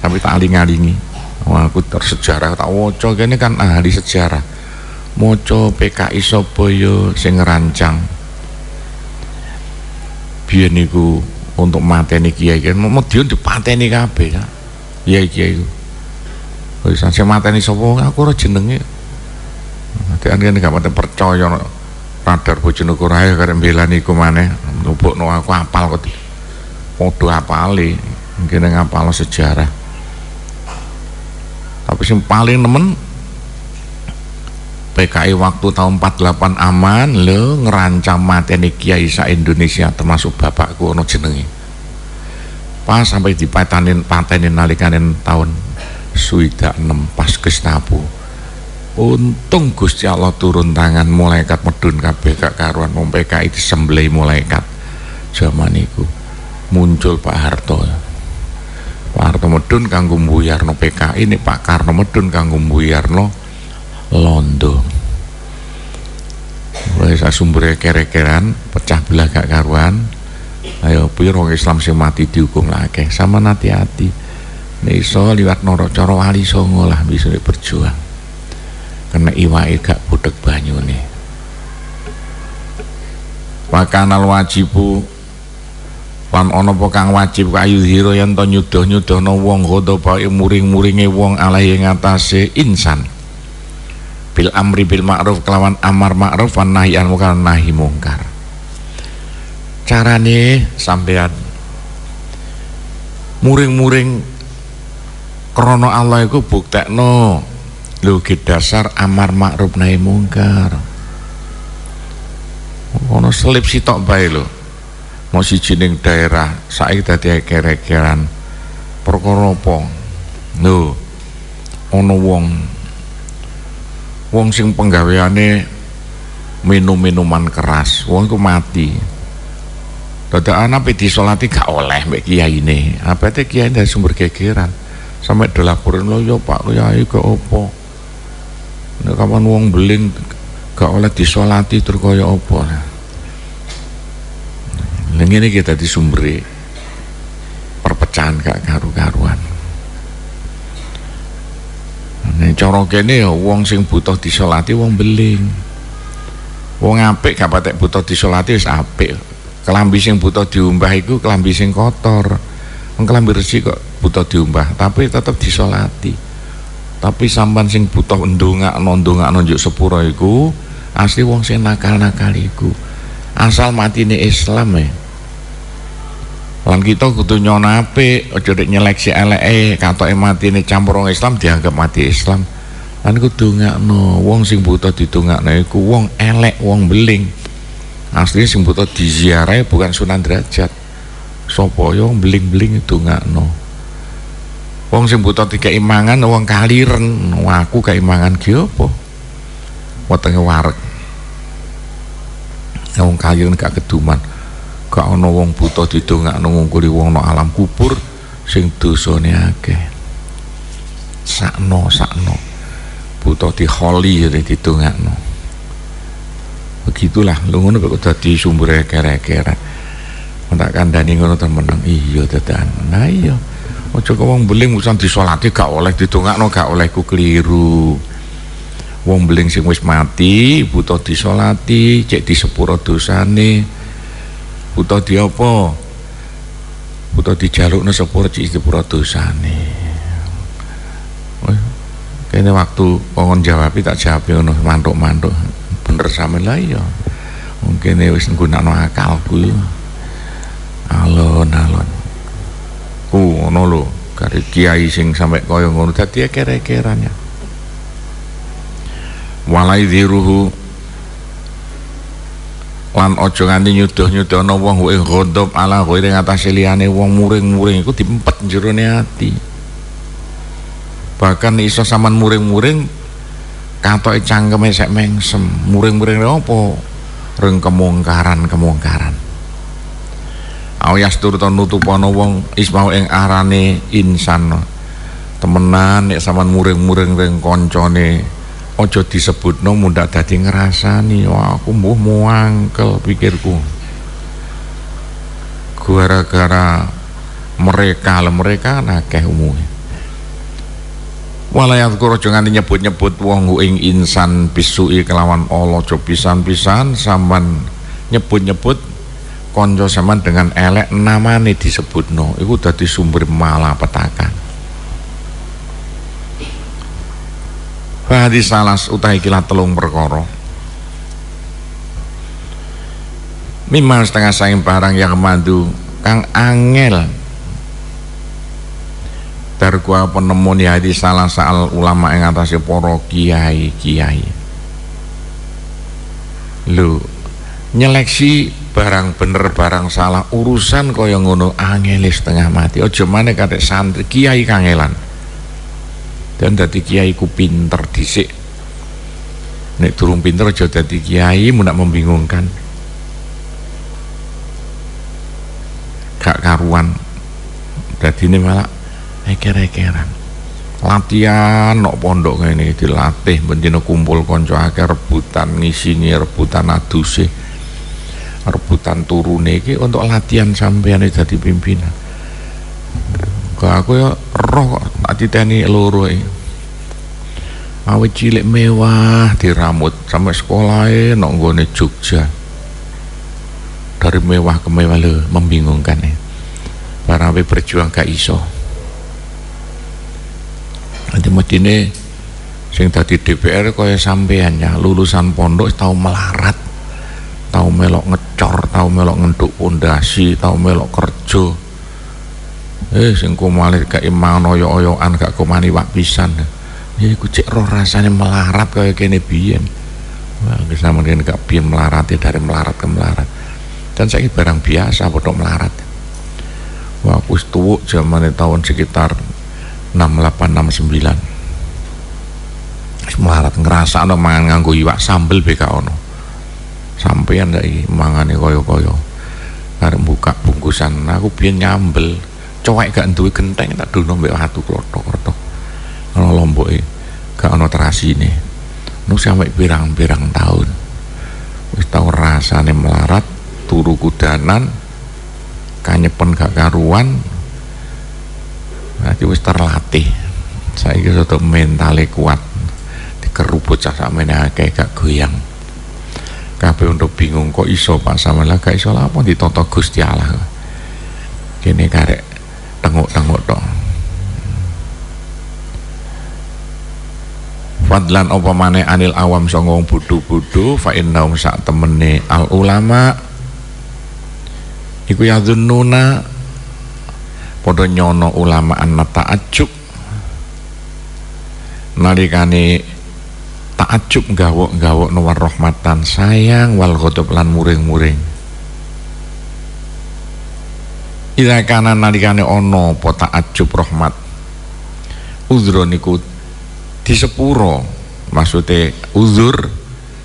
Tapi tak aling-alingi Wah, aku tersejarah tak woco kene kan ahli sejarah. Moco PKI sapa yo sing ngerancang. Biyen niku untuk mateni kiai kan Madiun dipateni kabeh ya. Iya kiai iku. Wis sing mateni sapa aku ora jenenge. Nanti ane gak mati percaya radar Bojonegoro ae karep mbelani iku maneh. Lupukno aku apal kok. Padha apale. Mungkin ngapal sejarah tapi yang paling nemen PKI waktu tahun 48 aman lo ngerancam mateni kiai sa Indonesia termasuk bapakku ono jenengi. Pas sampai dipatanin patenin nalikanin tahun suida 6 pas Gestapo. Untung Gusti Allah turun tangan malaikat medun kabeh gak karuan. Wong PKI disembelih malaikat zaman itu muncul Pak Harto Pak Harto Medun kanggo mbuyarno PKI ini Pak Karno Medun kanggo mbuyarno Londo. Wis sumber kere-keran pecah belah gak karuan. Ayo piro Islam sing mati dihukum lagi sama hati-hati. Nek iso liwat noro cara wali songo lah bisa berjuang. Karena iwake gak budek banyu nih Pakanal wajibu lan ana apa kang wajib kayu hiro yen to nyudoh-nyudohno wong khodo bae muring-muringe wong alahi ing atase insan. Bil amri bil ma'ruf kelawan amar ma'ruf wan nahi an munkar nahi mungkar. Carane sampean muring-muring krana Allah iku buktekno lho dasar amar ma'ruf nahi mungkar. Ono selip sitok bae lho mau si jining daerah saiki dadi eker-ekeran perkara apa? Lho ana wong. Wong sing penggaweane minum-minuman keras. Wong iku mati. Dadakan apa disolati gak oleh kiyaine. Apa teh kiai dari sumber gegeran. Sampai dilaporin lo yo pak kiai ke opo nek kapan wong beling gak oleh disolati terus opo nah ini kita disumberi perpecahan gak karu-karuan. Nah cara kene ya wong sing butuh disolati wong beling. Wong apik gak patek butuh disolati wis apik. Kelambi sing butuh diumbah iku kelambi sing kotor. Wong kelambi resik kok butuh diumbah, tapi tetap disolati. Tapi sampan sing butuh ndongakno ndongakno njuk sepuro iku asli wong sing nakal-nakal iku. Asal matine Islam ya lan kita kudu nyono apik aja nek nyeleksi eleke katoke matine campur wong Islam dianggap mati Islam. Lan kudu ngakno wong sing buta didongakno iku wong elek wong beling. Aslinya sing buta diziarahi bukan Sunan Derajat. Sapa yo beling-beling itu ngakno wong sing buta tiga imangan wong kaliren. Aku keimangan ki apa? Wetenge wareg wong kaliren gak keduman gak ana wong buta didongakno ngungkuli wong no alam kubur sing dosane akeh. Sakno sakno. Buta diholi ya didongakno. Begitulah. Lu ngono kok dadi sumber kere-kere tak kandhani ngono temen iya dadan nah iya. Aja kok wong beling usah disolati gak oleh didongakno gak oleh ku keliru. Wong beling sing wis mati buta disolati cek disepuro dosane buta di apa? Buta dijalukne sepura cik sepura dosane. Kene waktu kongon jawab tak jawab ngono mantuk-mantuk. Bener sama lah ya mungkin wis nggunakno akalku alon-alon ku ngono lho kari kiai sing sampai kaya ngono. Dadi kere-keranya walai diruhu lan aja nganti nyuduh-nyudohno wong wae ghadab ala ghairi ngatasé liyane wong muring-muring iku diempet jerone ati. Bahkan iso saman muring-muring katoke cangkeme sek mengsem. Muring-muring apa? Reng kemungkaran-kemungkaran Awyas turut nutupono wong ismau ing arane insan. Temenan nek saman muring-muring ring koncone ojo disebut no muda dadi ngerasani wah aku mbuh muangkel pikirku. Gara-gara mereka lah mereka nakeh umumnya walayat kuro jangan nyebut-nyebut wong ing insan bisui kelawan Allah. Jo pisan-pisan nyebut-nyebut konco saman dengan elek namane disebut no itu dadi sumber malapetaka Fahadi salas utahi kila telung perkara. Mimma setengah saing barang yang mandu kang angel. Darku apa nemoni hadi salah saal ulama yang atasnya poro kiai kiai Lu nyeleksi barang bener barang salah urusan kaya ngono angelis setengah mati. Ojo mana kata santri kiai kangelan dan dadi kiai ku pinter dhisik. Nek turun pinter aja dadi kiai mu nak membingungkan. Gak karuan. Ini malah eker-ekeran. Latihan nok pondok ini dilatih bendina kumpul konco akeh rebutan ngisini rebutan aduse rebutan turune. Iki untuk latihan sampean jadi pimpinan kok aku ya roh kok tak titeni loro awet cilik mewah diramut sampai sekolah nok nggone Jogja. Dari mewah ke mewah le membingungkan ya. Para berjuang gak iso. Nanti ini sing tadi DPR kaya sampean ya lulusan pondok tahu melarat tahu melok ngecor tahu melok ngenduk pondasi tahu melok kerja eh sing kumalir gak imang oyo-oyoan gak kumani wak pisan. Ya iku cek roh rasanya melarat kaya kene biyen. Wah bisa mungkin gak biyen melarat ya dari melarat ke melarat. Dan saya barang biasa bodoh melarat. Wah aku tuwuk zaman tahun sekitar 6869 melarat ngerasa no mangan nganggo iwak sambel beka ono. Sampeyan ndak mangane koyo-koyo. Karep buka bungkusan aku biyen nyambel cowek gak duwe genteng tak dono mbek watu klothok-klothok. Ana lomboke gak ana terasine. Nu sampe pirang-pirang tahun wis tau rasane melarat turu kudanan kanyepen gak karuan. Nanti wis terlatih. Saya kira sudah mentalnya kuat. Dikerubut cah sampeyan akeh gak goyang. Kabeh untuk bingung kok iso Pak Samela gak iso lah apa ditoto Gusti Allah. Kene karek tengok-tengok dong Fadlan apa mane anil awam songong budu-budu fa innaum sak temene al ulama. Iku yadzunnuna padha nyono ulama an ta'ajjub nalikane ta'ajjub gawok-gawok nuwar rahmatan sayang wal ghadab lan muring-muring Ida kana nalikane ana apa ta'ajjub rahmat. Uzra niku disepuro maksude uzur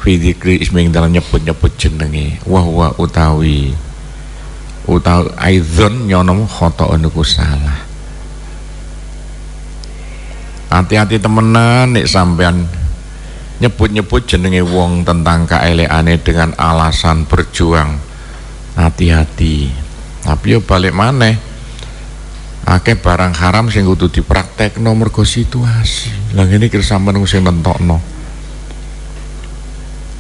fi dzikri isming dalam nyebut-nyebut jenenge. Wa huwa utawi utawi aidzon nyono khata niku salah. Hati-hati temenan nek sampean nyebut-nyebut jenenge wong tentang keeleane dengan alasan berjuang. Hati-hati tapi yo balik maneh. Akeh barang haram sing kudu dipraktekno mergo situasi. Lah ngene kira sampean sing nentokno.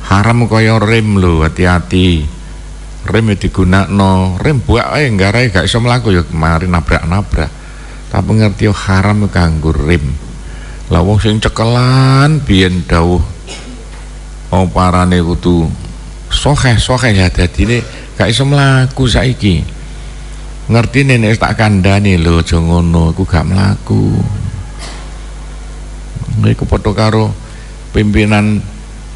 Haram kaya rem lho hati-hati. Rem digunakno. Rem buak ae nggarai gak iso mlaku. Ya mari nabrak-nabrak. Tapi ngerti yo haram kanggo rem. Lah wong sing cekelan biyen dawuh oh parane kudu sokeh-sokeh ya dadine gak iso mlaku saiki ngerti nenek tak kandhani lho aja ngono iku gak mlaku. Iku padha karo pimpinan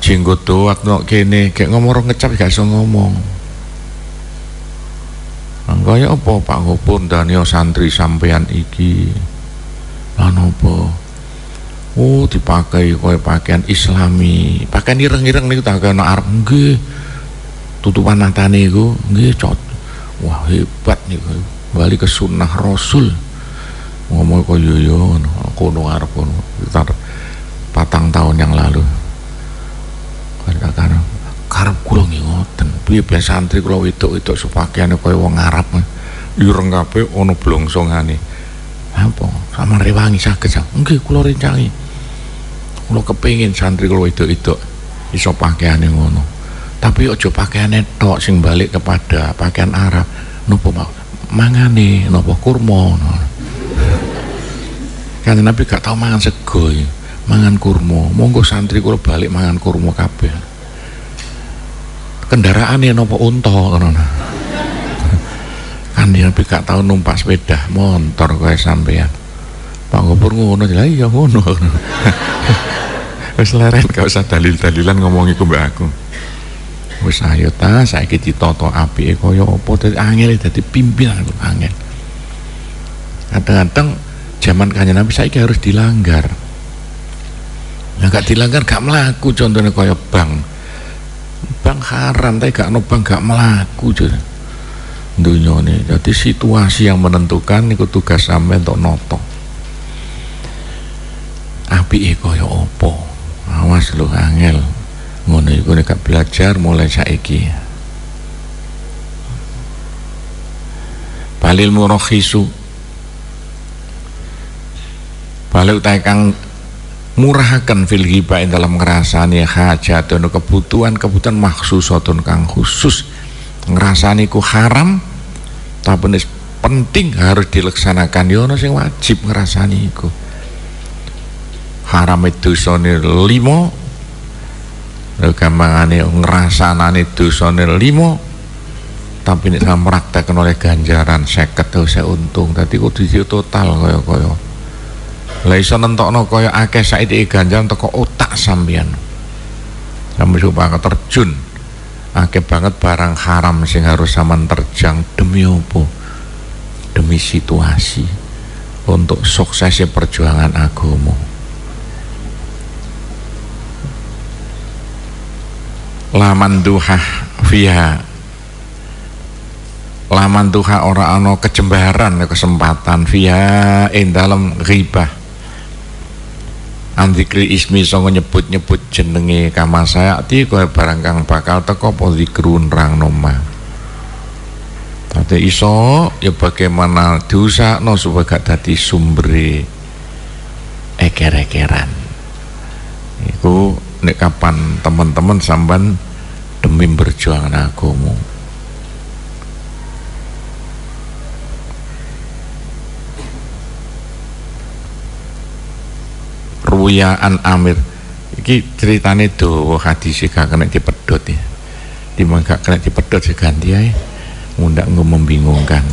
jenggot doak no kene kayak ngomong ngecap gak iso ngomong. Kaya apa Pak? Gopur dan santri sampean iki? Lan apa oh dipakai kaya pakaian islami. Pakaian ireng-ireng niku tak kena arep. Nggih. Tutupan matane iku. Nggih cot wah hebat niku balik ke sunnah rasul. Ngomong kaya yo kono arep kono patang tahun yang lalu. Karena karep. Kula ngoten piye ben santri kula wedok-wedok sepakaiane kaya wong Arab ireng kabeh ana blongsongane. Apa? Sama rewangi saged nggih kula rencangi. Kula kepengin santri kula itu-itu iso pakaiane ngono tapi ojo pakaiane tok sing balik kepada pakaian Arab. Nopo mangane nopo kurma kan Nabi gak tau mangan sego mangan kurma. Monggo santri kula balik mangan kurma kabeh. Kendaraane nopo unta ngono. Kan Nabi gak tau numpak sepeda motor kaya sampean Pak Gopur ngono lah iya ngono. Wis leren gak usah dalil-dalilan ngomong iku mbak aku wis ayo ta saiki ditata apike kaya apa? Dadi angel dadi pimpinan angel. Kadang-kadang zaman kanjeng Nabi saiki harus dilanggar. Nah gak dilanggar gak melaku contohnya kaya bank bank haram tapi gak no bank gak melaku dunia ini jadi situasi yang menentukan itu tugas sampai untuk noto api kaya apa? Awas lu angel ngono iku nek belajar mulai saiki. Balil murakhisu balik kang murahaken fil ghibah dalam ngrasani hajatun kebutuhan kebutuhan maksusatun kang khusus. Ngrasani ku haram tapi penting harus dilaksanakan. Yono sing wajib ngrasani iku. Haram itu dosane limo gampangane ngrasanane dosane limo tapi nek sama praktekkan oleh ganjaran seket saya untung. Tadi kudu total kaya-kaya. Lah iso nentokno kaya akeh saiki ganjaran teko otak sampean sampe supaya terjun. Akeh banget barang haram sing harus sampean terjang. Demi apa? Demi situasi. Untuk suksesnya perjuangan agama laman duha fiha. Laman duha ora ano kecembaran kesempatan fiha ing dalam ghibah. Andikri ismi songo nyebut-nyebut jenenge kama sayati kowe barang kang bakal teko apa zikrun rang noma. Tadi iso ya bagaimana dosa no supaya gak dadi sumbere eker-ekeran. Iku nek kapan teman-teman sampan demi berjuang agama Ruyaan Amir. Iki ceritane dawa hadis gak kena dipedhot ya. Dimang gak kena dipedhot ganti ae. Ngundak membingungkan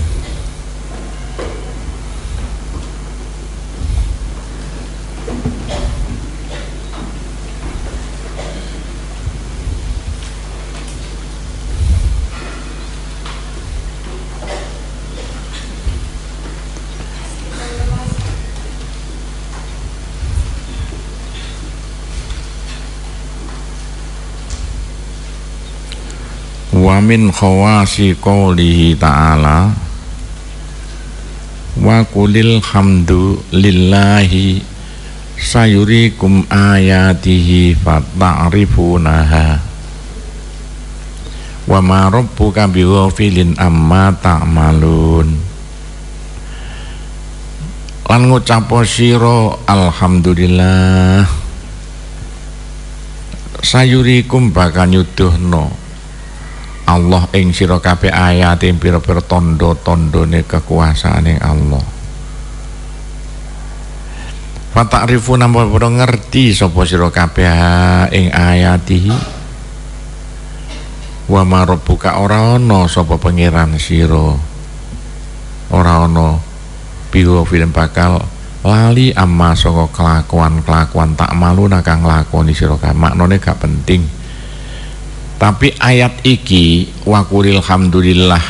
min khawasi qawlihi ta'ala wa kulil hamdu lillahi sayurikum ayatihi fata'rifunaha wa ma rabbuka bighafilin amma ta'malun. Lan ngucapo sira alhamdulillah sayurikum bakal nyuduhno Allah ing sira kabeh ayat ing pira-pira tanda-tandane kekuasaane Allah. Fata'rifu napa padha ngerti sapa sira kabeh ing ayatihi. Wa ma rabbuka ora ana sapa pangeran sira. Ora ana biwa film bakal lali amma saka kelakuan-kelakuan tak malu nakang lakoni sira kabeh. Maknane gak penting tapi ayat iki wakulil hamdulillah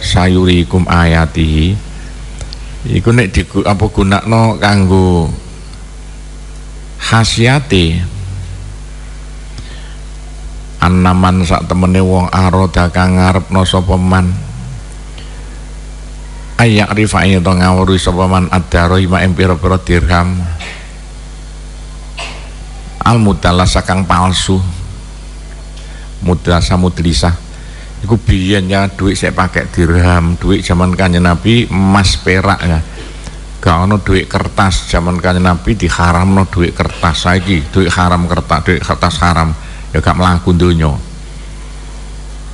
sayurikum ayati iku nek di apa gunakno kanggo khasiate anaman sak temene wong aroda kang ngarepno sapa man. Ayak rifai to ngawuri sapa man adaro ima ing pira-pira dirham. Al mudalasa kang palsu mudrasah mudlisah. Iku biyennya duit saya pakai dirham duit zaman kanjeng Nabi emas perak ya. Gak ono duit kertas zaman kanjeng Nabi no duit kertas. Lagi duit haram kertas duit kertas haram. Ya gak melaku dunia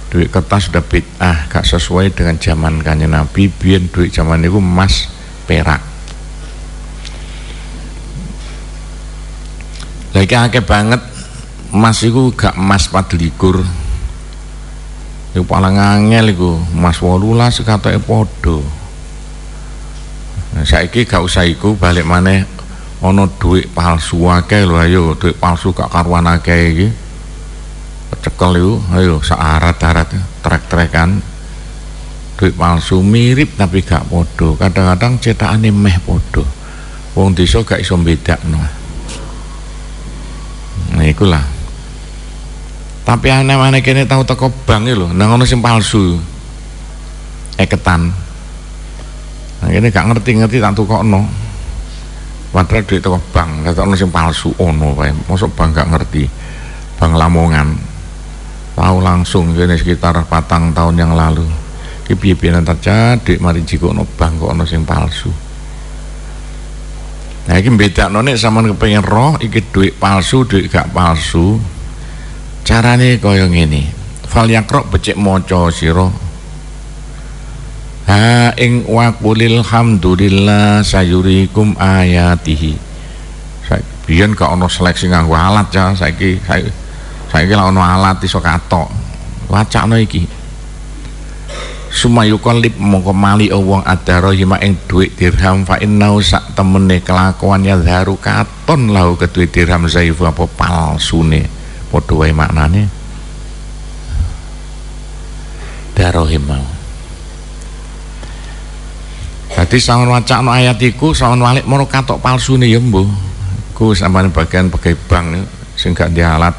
duit kertas sudah ah gak sesuai dengan zaman kanjeng Nabi. Biyen duit zaman itu emas perak. Lagi akeh banget emas itu gak emas padlikur. Itu paling angel itu emas wolulas kata podo nah, saiki gak usah iku balik mana ono duit palsu akeh lho ayo duit palsu gak karuan akeh iki. Cekel itu ayo searat-arat trek-trekan. Duit palsu mirip tapi gak podo kadang-kadang cetakan meh podo wong desa gak iso bedakno nah ikulah tapi aneh-aneh kene tahu toko bank lho nang ono sing palsu. Eketan. Nah ini gak ngerti-ngerti tak tukokno. Padahal duit toko bank kata ono sing palsu ono wae. Masuk bank gak ngerti. Bank Lamongan. Tahu langsung ini sekitar patang tahun yang lalu. Iki piye-piye terjadi mari ono bank kok ono sing palsu. Nah, ini beda nek sama kepengen roh, iki duit palsu, duit gak palsu, carane kaya ngene. Fal yakrok becek maca sira. Ha ing waqulil hamdulillah sayurikum ayatihi. Biyen gak ana seleksi nganggo alat ya saiki saiki saiki lak ana alat iso katok wacakno iki. Sumayukolip mongko mali wong adaro hima ing dhuwit dirham fa innau sak temene kelakuan ya dharu katon lahu kedue dirham zaifu apa palsune padha wae maknane darohim mau Jadi sawan wacakno ayat iku sawan walik mono katok palsune ya mbuh. Ku sampeyan bagian pegawai bank sing gak di alat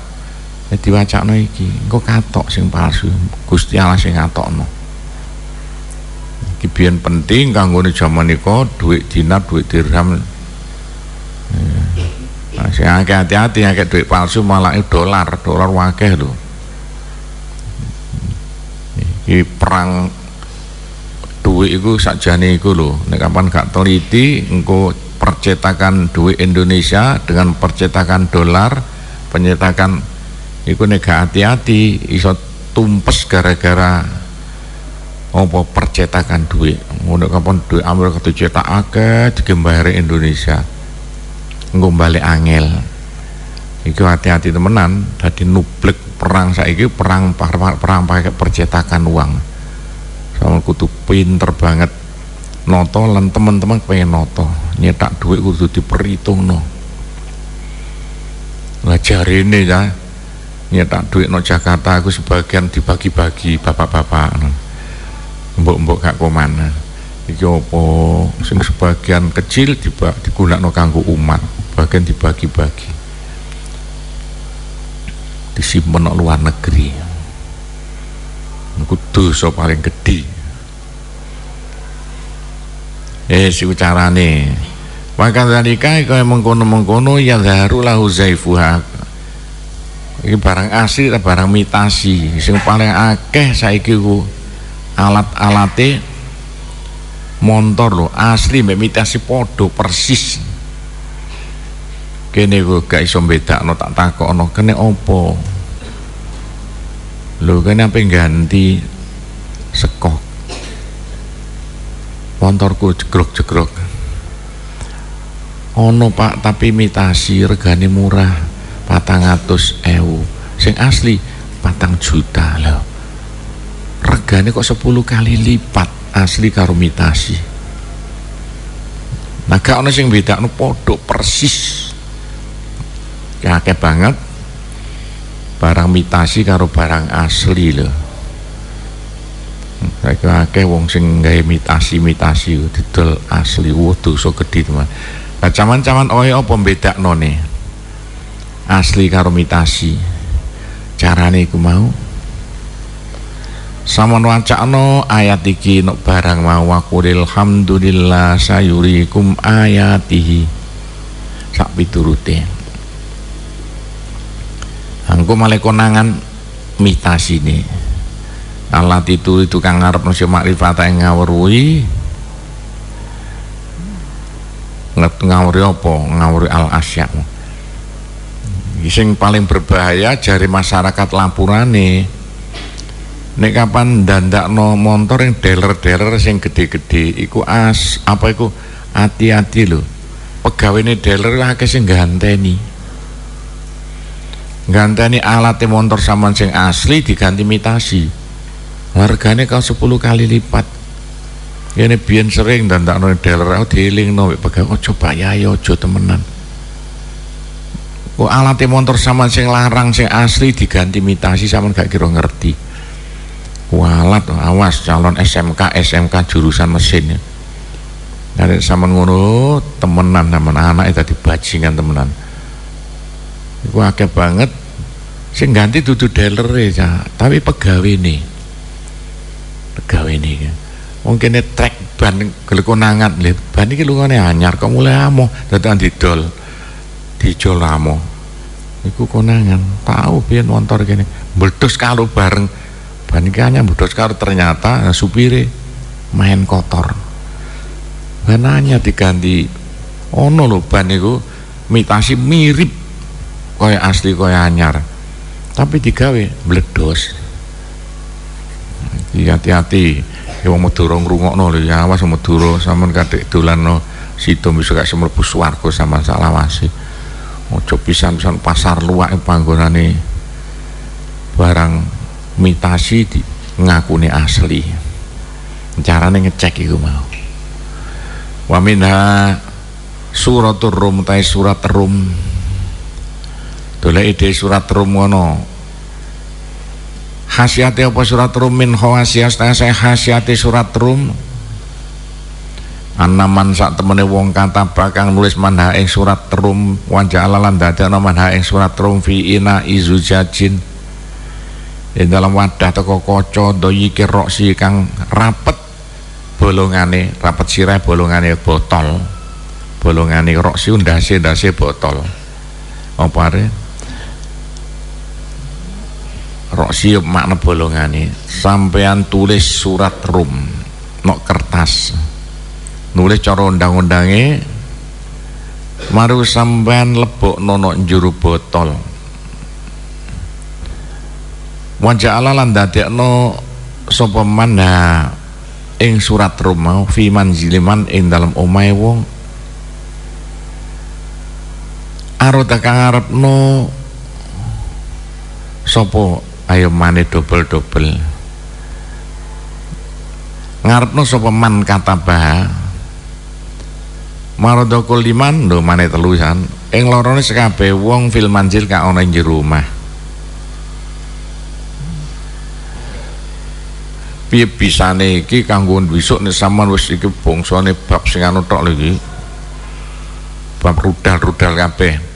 ya diwacakno iki. Engko katok sing palsu. Gusti Allah sing ngatokno. Iki biyen penting kanggo jaman nika duit dinar, duit dirham. Ya. Nah, sing hati-hati akeh duit palsu malah dolar, dolar wakeh lho. Iki perang duit itu sakjane iku lho. Nek kapan gak teliti engko percetakan duit Indonesia dengan percetakan dolar, penyetakan iku nek hati-hati iso tumpes gara-gara apa percetakan duit. Ngono kapan duit Amerika dicetak akeh digembari Indonesia engko balik angel. Iki hati-hati temenan dadi nublek perang. Saiki perang perang pakai percetakan uang. Sama kudu pinter banget. Noto lan teman-teman pengen noto. Nyetak duit kudu diperhitung no ngajar ini ya nyetak duit no Jakarta aku sebagian dibagi-bagi bapak-bapak mbok-mbok gak komana iki sing sebagian kecil digunakan kanggo umat bagian dibagi-bagi. Disimpan di luar negeri. Iku dosa paling gedhe. Eh siku carane. Maka dalika kaya mengkono-mengkono ya dharu lahu zaifuha. Iki barang asli atau barang mitasi. Sing paling akeh saiki ku alat-alate motor lo asli mbek mitasi podo persis kene ku gak iso bedakno tak takokno. Kene opo lho kene apa ganti sekok motorku jegrok-jegrok. Ono pak tapi imitasi regane murah patang atus ewu. Sing asli patang juta. Loh regane kok 10 kali lipat asli karo imitasi nah gak ono sing beda no podok persis kakek banget barang mitasi karo barang asli loh saya akeh wong sing gawe mitasi-mitasi didol asli. Wudu so gede teman. Nah, caman-caman oe apa beda none asli karo mitasi. Carane iku mau? Sama wacakno ayat iki nuk barang mau wakulil hamdulillah sayurikum ayatihi. Sak piturute angko malih konangan mitasine alat itu itu kang ngarep nasi makrifat yang ngawruhi ngawuri apa? Ngawuri al asya sing paling berbahaya jari masyarakat lapurane. Nek kapan no motor yang dealer-dealer sing gede-gede iku as apa iku? Hati-hati lho. Ini dealer akeh sing ganteni ganteni alat motor sama sing asli diganti imitasi harganya kau 10 kali lipat. Ini biyen sering dan tak nol dealer aku no pegang oh coba ya yo ojo temenan. Oh alat motor sama sing larang sing asli diganti imitasi sama gak kira ngerti. Walat awas calon SMK SMK jurusan mesin. Ya sama ngono temenan sama anak itu bajingan temenan itu akeh banget. Sing ganti dudu dealer ya tapi pegawai nih pegawai nih ya. Mungkin ini trek ban gele konangan lihat ban iki lungane anyar kok mulai amo datang didol. Dijol amo iku konangan. Tahu biar motor gini meledos kalau bareng. Ban iki anyar meledos kalau ternyata nah, supire main kotor. Bananya diganti. Ono lho ban iku. Mitasi mirip kaya asli kaya anyar. Tapi digawe meledos hati-hati. Ya wong Madura ngrungokno lho. Ya awas Madura sampean kadek dolanno sida bisa gak mlebu swarga sampean salawase aja pisan-pisan pasar luwak panggonane barang mitasi di ngakune asli. Carane ngecek iku mau. Wa minha suratul rum tai surat rum dolek ide surat rum ngono apa surat rum min khawasias saya khasiate surat rum. Anaman sak temene wong kata bakang nulis manha ing surat rum. Wajah alalan dadekno manha ing surat rum fi ina izujajin ing dalam wadah teko kaca doyike roksi kang rapet bolongane rapet sirah bolongane botol. Bolongane roksi ndase ndase botol. Apa are rok siup makna bolongane. Sampean tulis surat rum nok kertas. Nulis cara undang-undange maru sampean lebok nono juru botol. Wajah ala lan dadekno sapa mana ing surat rum mau fi manziliman ing dalam omahe wong. Arep kang arepno sapa ayo mane dobel-dobel. Ngarepno sapa man kata bah marodo liman lho mane telusan ing lorone sekabeh wong fil manjil ka ana ing jero omah. Piye bisane iki kanggo besok nek sampean wis iki bangsane bab sing anu tok lho iki? Bab rudal-rudal kabeh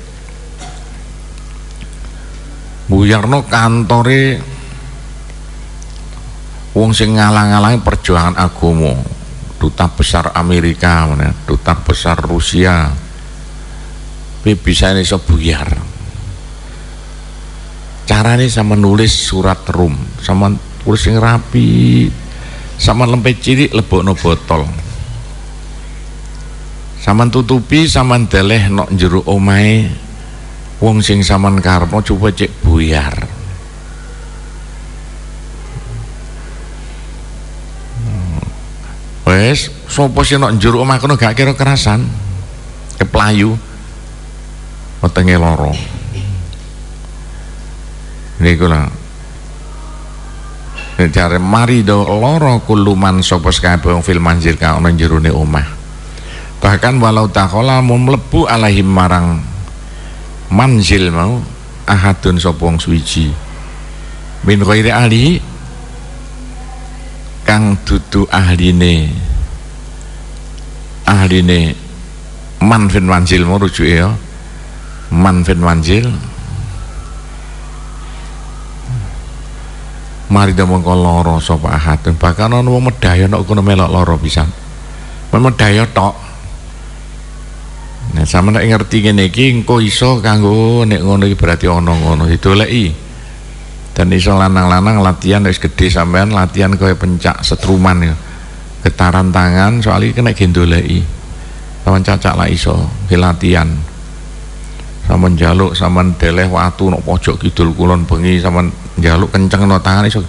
Buyarno kantore wong sing ngalang-alangi perjuangan agama duta besar Amerika mana duta besar Rusia. Tapi bisa ini so buyar. Caranya sama nulis surat rum. Sama tulis yang rapi. Sama lempet cilik lebokno botol. Sama tutupi sama deleh nok jeruk omai wong sing saman karmo coba cek buyar. Wes sapa sing nek njero omah kono gak kira kerasan? Keplayu. Wetenge lara niku lah Jare mari do loro kuluman sapa sekabe wong fil manzil ka ana jerone omah. Bahkan walau takhala mau mlebu alaihim marang manzil mau ahadun sapa wong suwiji. Min ghairi ahli kang dudu ahline ahline manfin manjil mau rujuk ya. Manfin manjil. Mari dah mongko loro sapa ahad bahkan ana wong medaya nek kono melok loro pisan. Medaya tok Nah, sama nek ngerti ngene iki engko iso kanggo nek ngono iki berarti ana ngono didoleki dan iso lanang-lanang latihan wis gede sampean latihan kaya pencak setruman ya. Getaran tangan soalnya kena gendolei sama cacak lah iso latihan. Sama jaluk sama deleh watu nok pojok kidul kulon bengi sama jaluk kenceng no tangan iso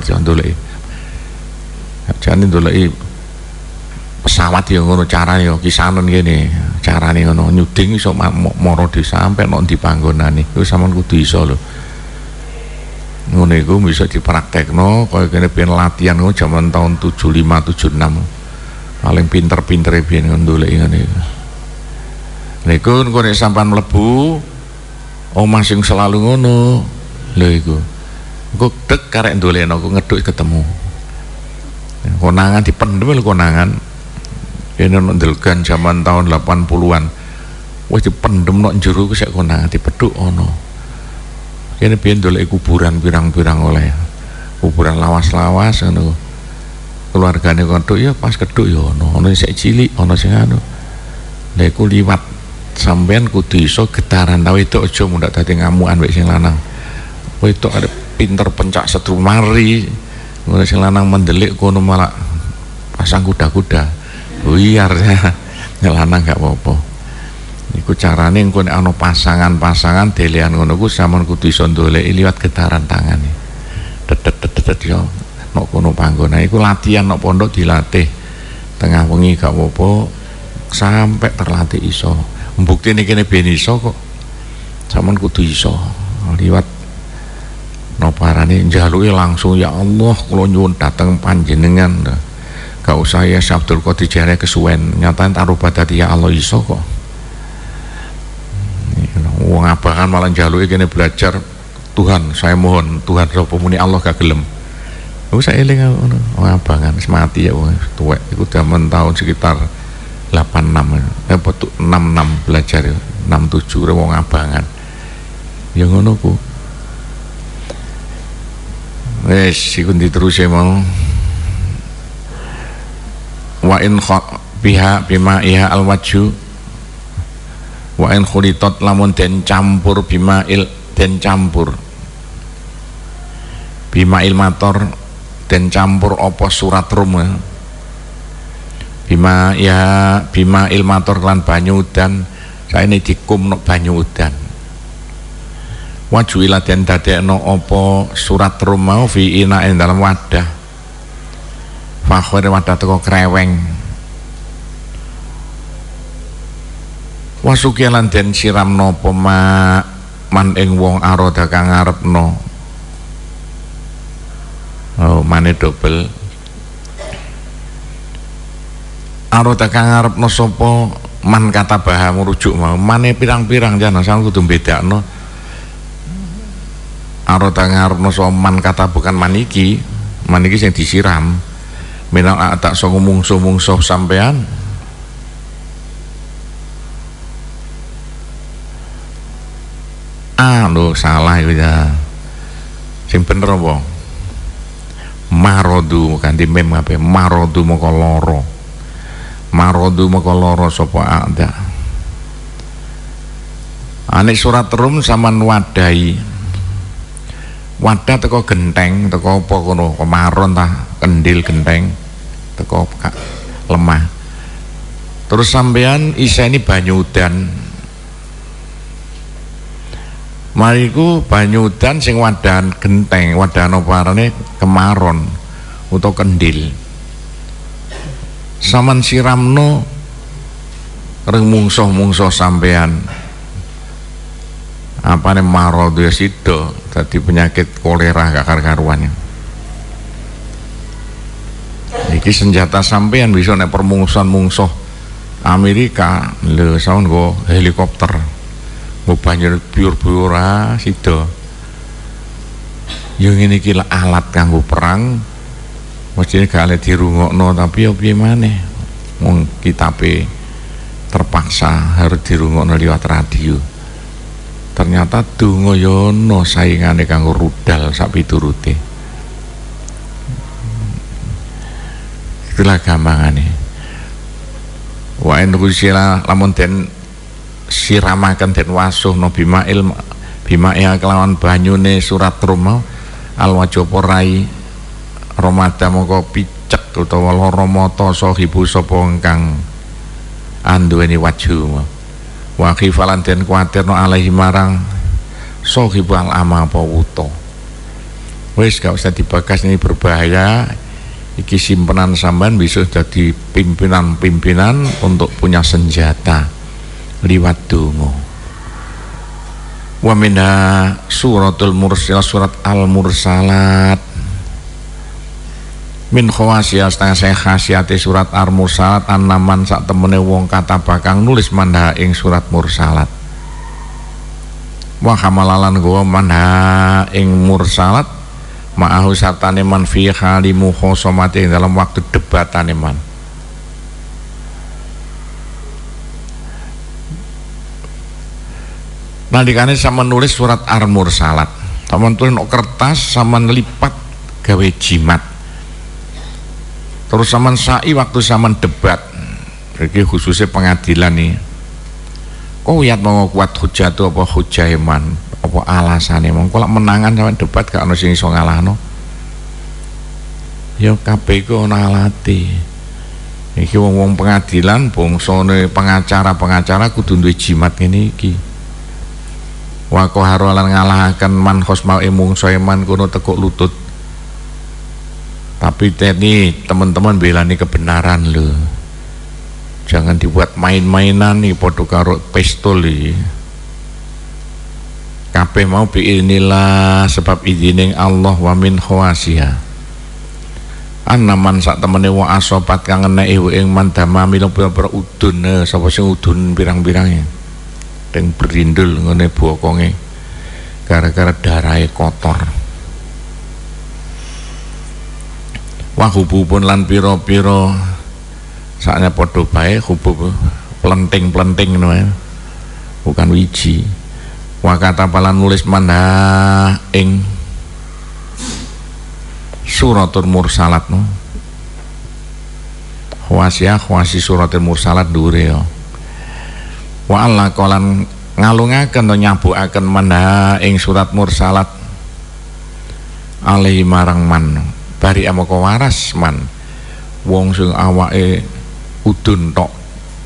jangan dolei jangan dolei pesawat yang ngono cara nih kisanan gini cara nih ngono. Nyuding iso moro di sampai non di panggonan nih itu sama kudu iso loh ngono iku bisa dipraktekno kaya kene pian latihan ngono jaman tahun 75 76 paling pinter-pinter pian ndolek ngene. Iku niku engko nek sampean mlebu omah sing selalu ngono lho iku. Engko dek karek ndolekno aku ngeduk ketemu. Konangan dipendem lho konangan ini ndelgan zaman tahun 80-an wis dipendem nok jero ku sik konangan dipedhuk ono kene biyen dolek kuburan pirang-pirang oleh? Kuburan lawas-lawas ngono. Keluargane kodok ya pas keduk ya ono ono sing cilik ono sing anu. Lha iku liwat sampean kudu iso getaran tau itu aja mundak dadi ngamukan wek sing lanang. Itu ada pinter pencak setru mari ngono sing lanang mendelik kono malah pasang kuda-kuda buyar ya. Lanang gak apa-apa. Iku carane engko nek ana pasangan-pasangan delean ngono ku sampean kudu iso ndoleki liwat getaran tangane. Tetet tetet yo nok kono panggonan. Iku latihan nok pondok dilatih. Tengah wengi gak apa sampai terlatih iso. Bukti ini kene ben iso kok. Sampean kudu iso liwat no parane njaluke langsung ya Allah kula nyuwun dateng panjenengan gak usah ya Abdul Qadir jare kesuwen. Nyatain taruh badati ya Allah iso kok wong abangan malah jaluke kene belajar Tuhan saya mohon Tuhan sapa muni Allah gak gelem. Aku saya eling ngono. Wong abangan wis mati ya wong tuwek. Iku zaman tahun sekitar 86 eh betul 66 belajar ya 67 wong abangan ya ngono ku. Wes iku diterus mau wa in pihak bima iha al waju wa in khulitat lamun den campur bimail den campur. Bimail mator den campur apa surat rum bima ya bima ilmator lan banyu udan. Saya ini dikum nok banyu udan. Wajuilah den dadekno apa surat rum mau fi ina dalam wadah fakhir wadah teko kreweng. Wasuki lan den siramno pema man ing wong aroda kang ngarepno. Oh mane dobel. Aroda kang ngarepno sapa? Man kata baha merujuk mau. Mane pirang-pirang jana sang kudu bedakno aroda ngarepno sapa? Man kata bukan maniki maniki sing disiram minal tak so mungsuh-mungsuh sampean. Ah lo salah itu ya. Sing bener apa? Marodu kanthi mem kabeh. Marodu moko lara marodu moko lara sapa ada Anek surat rum sama wadai wadah teko genteng teko apa kono? Kemaron ta kendil genteng teko lemah. Terus sampean isa banyu udan. Mariku banyu udan sing wadan genteng wadah apa kemaron utawa kendil. Saman siramno reng mungsoh-mungsoh sampean apa nih marot ya sido tadi penyakit kolera gak karuannya iki senjata sampean bisa nek permungsuhan mungsoh Amerika lho saun go helikopter. Go banjir biur-biur ah sido yang ini kila alat kanggo perang. Mestinya gak dirungokno tapi ya maneh? Wong kitabe terpaksa harus dirungokno lewat radio ternyata donga yono saingane kanggo rudal sak piturute. Itulah gampangane. Wa in rusila lamun den siramaken den wasuh no bimail bimail kelawan banyune surat rum al wajapa rai romada moko picek utawa lara mata sahibu sapa ingkang anduweni wajhu wa khifalan den kuatirno alaihi marang sohibal ama apa wuto. Wis gak usah dibagas ini berbahaya. Iki simpenan samban bisa jadi pimpinan-pimpinan untuk punya senjata liwat dungo wa minha suratul mursalat surat al mursalat min khawasya setengah khasiati surat ar mursalat anaman sak temene wong kata bakang nulis mandha ing surat mursalat. Wa hamalalan gua mandha ing mursalat ma'ahu sartane man fi khali mukhosomati dalam waktu debatane man. Nandikane sama nulis surat ar mursalat sama tulis no kertas sama nelipat gawe jimat terus zaman sa'i waktu zaman debat jadi khususnya pengadilan nih kok lihat mau kuat hujah itu apa hujah iman apa alasannya mau kalau menangan sama debat gak ada sing iso ngalahno? Ya kabeh iku ana alate iki wong-wong pengadilan bangsane pengacara-pengacara kudu duwe jimat ngene iki. Wa qaharolan ngalahaken man emung soeman kuno tekuk lutut tapi ini teman-teman belani kebenaran loh jangan dibuat main-mainan nih podo karo pistol nih kabeh mau biinilah sebab izining Allah wa min khawasiha anaman sak temene wa asobat kang enek ing man dama milung pira udun sapa sing udun pirang-pirange teng berindul ngene bokonge. Gara-gara darahe kotor wa hububun lan pira-pira. Saknya padha bae ngono ya bukan wiji. Wa kata palan nulis mana ing suratul mursalat no. Khwasiyah khwasi suratul mursalat dure ya wa Allah kolan ngalungaken to nyabukaken mana ing surat mursalat. Alaihi marang man bari amaka waras man. Wong sing awake udun tok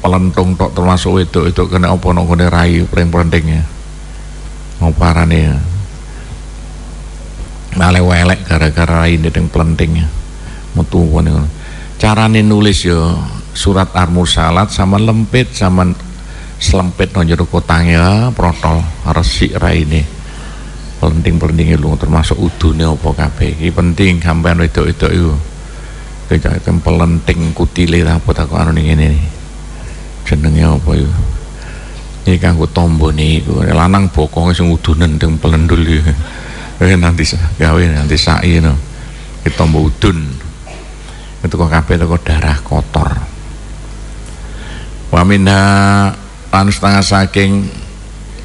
pelentung tok termasuk itu itu kena apa nang ngene rai preng-prendingnya mau parane male welek gara-gara rai ndeng pelentingnya metu ngono. Carane nulis yo surat ar-mursalat sama lempit sama selempit nang jero kotangnya protol resik raine penting-pentingnya lu termasuk udune apa kabeh. Iki penting sampean wedok-wedok iku kejahatan pelenting kutile apa tak anu ngene. Jenenge apa iku iki kanggo tombone iku lanang bokonge sing udunen teng pelendul iki eh nanti gawe nanti sai no itu tombo udun. Itu kok kabeh kok darah kotor. Wa minha lan setengah saking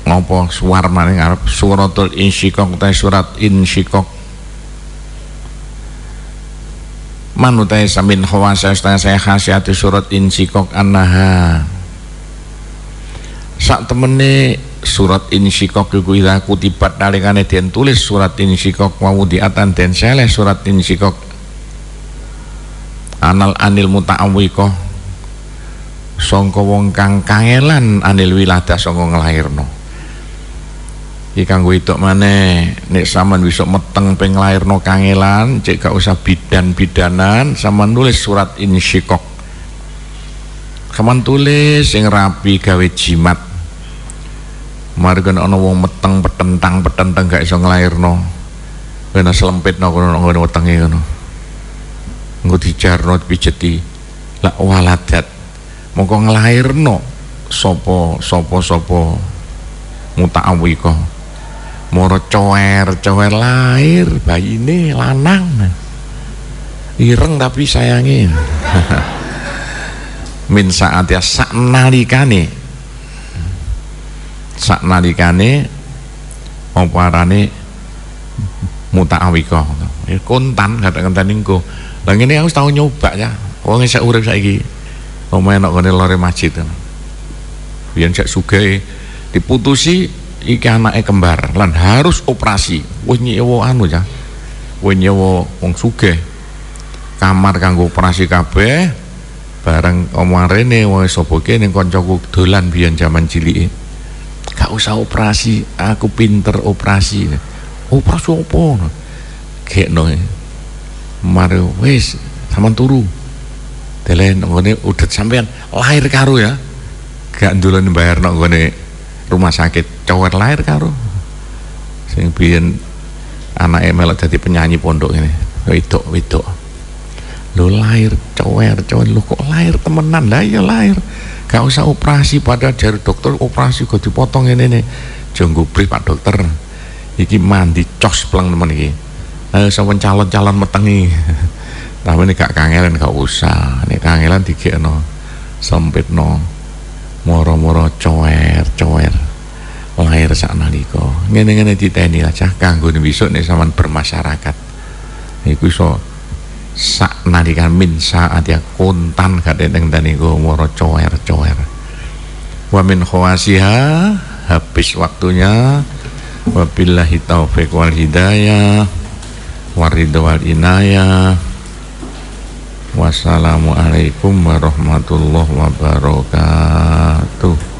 ngopo suar maning arep suratul insyikok ta surat insyikok. Manutai samin khawasa saya khasiati surat insikok annaha. Sak temene surat insikok iku ila kutibat nalikane den tulis surat insikok mau diatan den seleh surat insikok anal anil muta'awwiko sangka wong kang kangelan anil wilada sangka nglairno iki kanggo itu maneh. Nek sampean bisa meteng ping lairno kangelan cek gak usah bidan-bidanan sampean nulis surat insyikok. Sampean tulis sing rapi gawe jimat. Mari kan ana wong meteng petentang petentang gak iso nglairno kena selempitno kono ngono wetenge ngono. Engko dijarno pijeti la waladat. Mongko nglairno sapa sapa sapa? Muta'awwiqah moro cower cower lahir bayi ini lanang. Ireng tapi sayangin min saat ya sak nalikane. Sak nalikane apa arane? Muta'awika ya kontan kata-kata ningko lah ini aku tahu nyoba ya. Wong iso urip saiki omahe nek ngene lore masjid. Biyen sak sugih diputusi iki anake kembar lan harus operasi. Wis nyewa anu ya. Wis nyewa wong sugih. Kamar kanggo operasi kabeh bareng omong rene wong sapa kene kancaku dolan biyen jaman cilik. Gak usah operasi aku pinter operasi. Operasi apa gekno. Mari wis sampean turu. Delen ngene udet sampean lahir karo ya. Gak ndulen bayar nang rumah sakit cowok lahir karo. Sing biyen anake melok jadi penyanyi pondok ini wedok wedok. Lo lahir cower cower lo kok lahir temenan? Lah ya lahir. Gak usah operasi pada jari dokter operasi kok dipotong ini nih. Jenggo pak dokter. Iki mandi cos pelang teman iki. Ayo sama calon-calon metengi. Tapi ini gak kangelan gak usah. Ini kangelan no sempit no moro-moro cower cower lahir sak nalika. Ngene-ngene diteni aja kanggo besok nek sampean bermasyarakat iku iso sak nalika min saat ya kontan kadang dan iku moro cower cower wa min khawasiha habis waktunya. Wabillahi taufik wal hidayah waridho wal inayah. Wassalamualaikum warahmatullahi wabarakatuh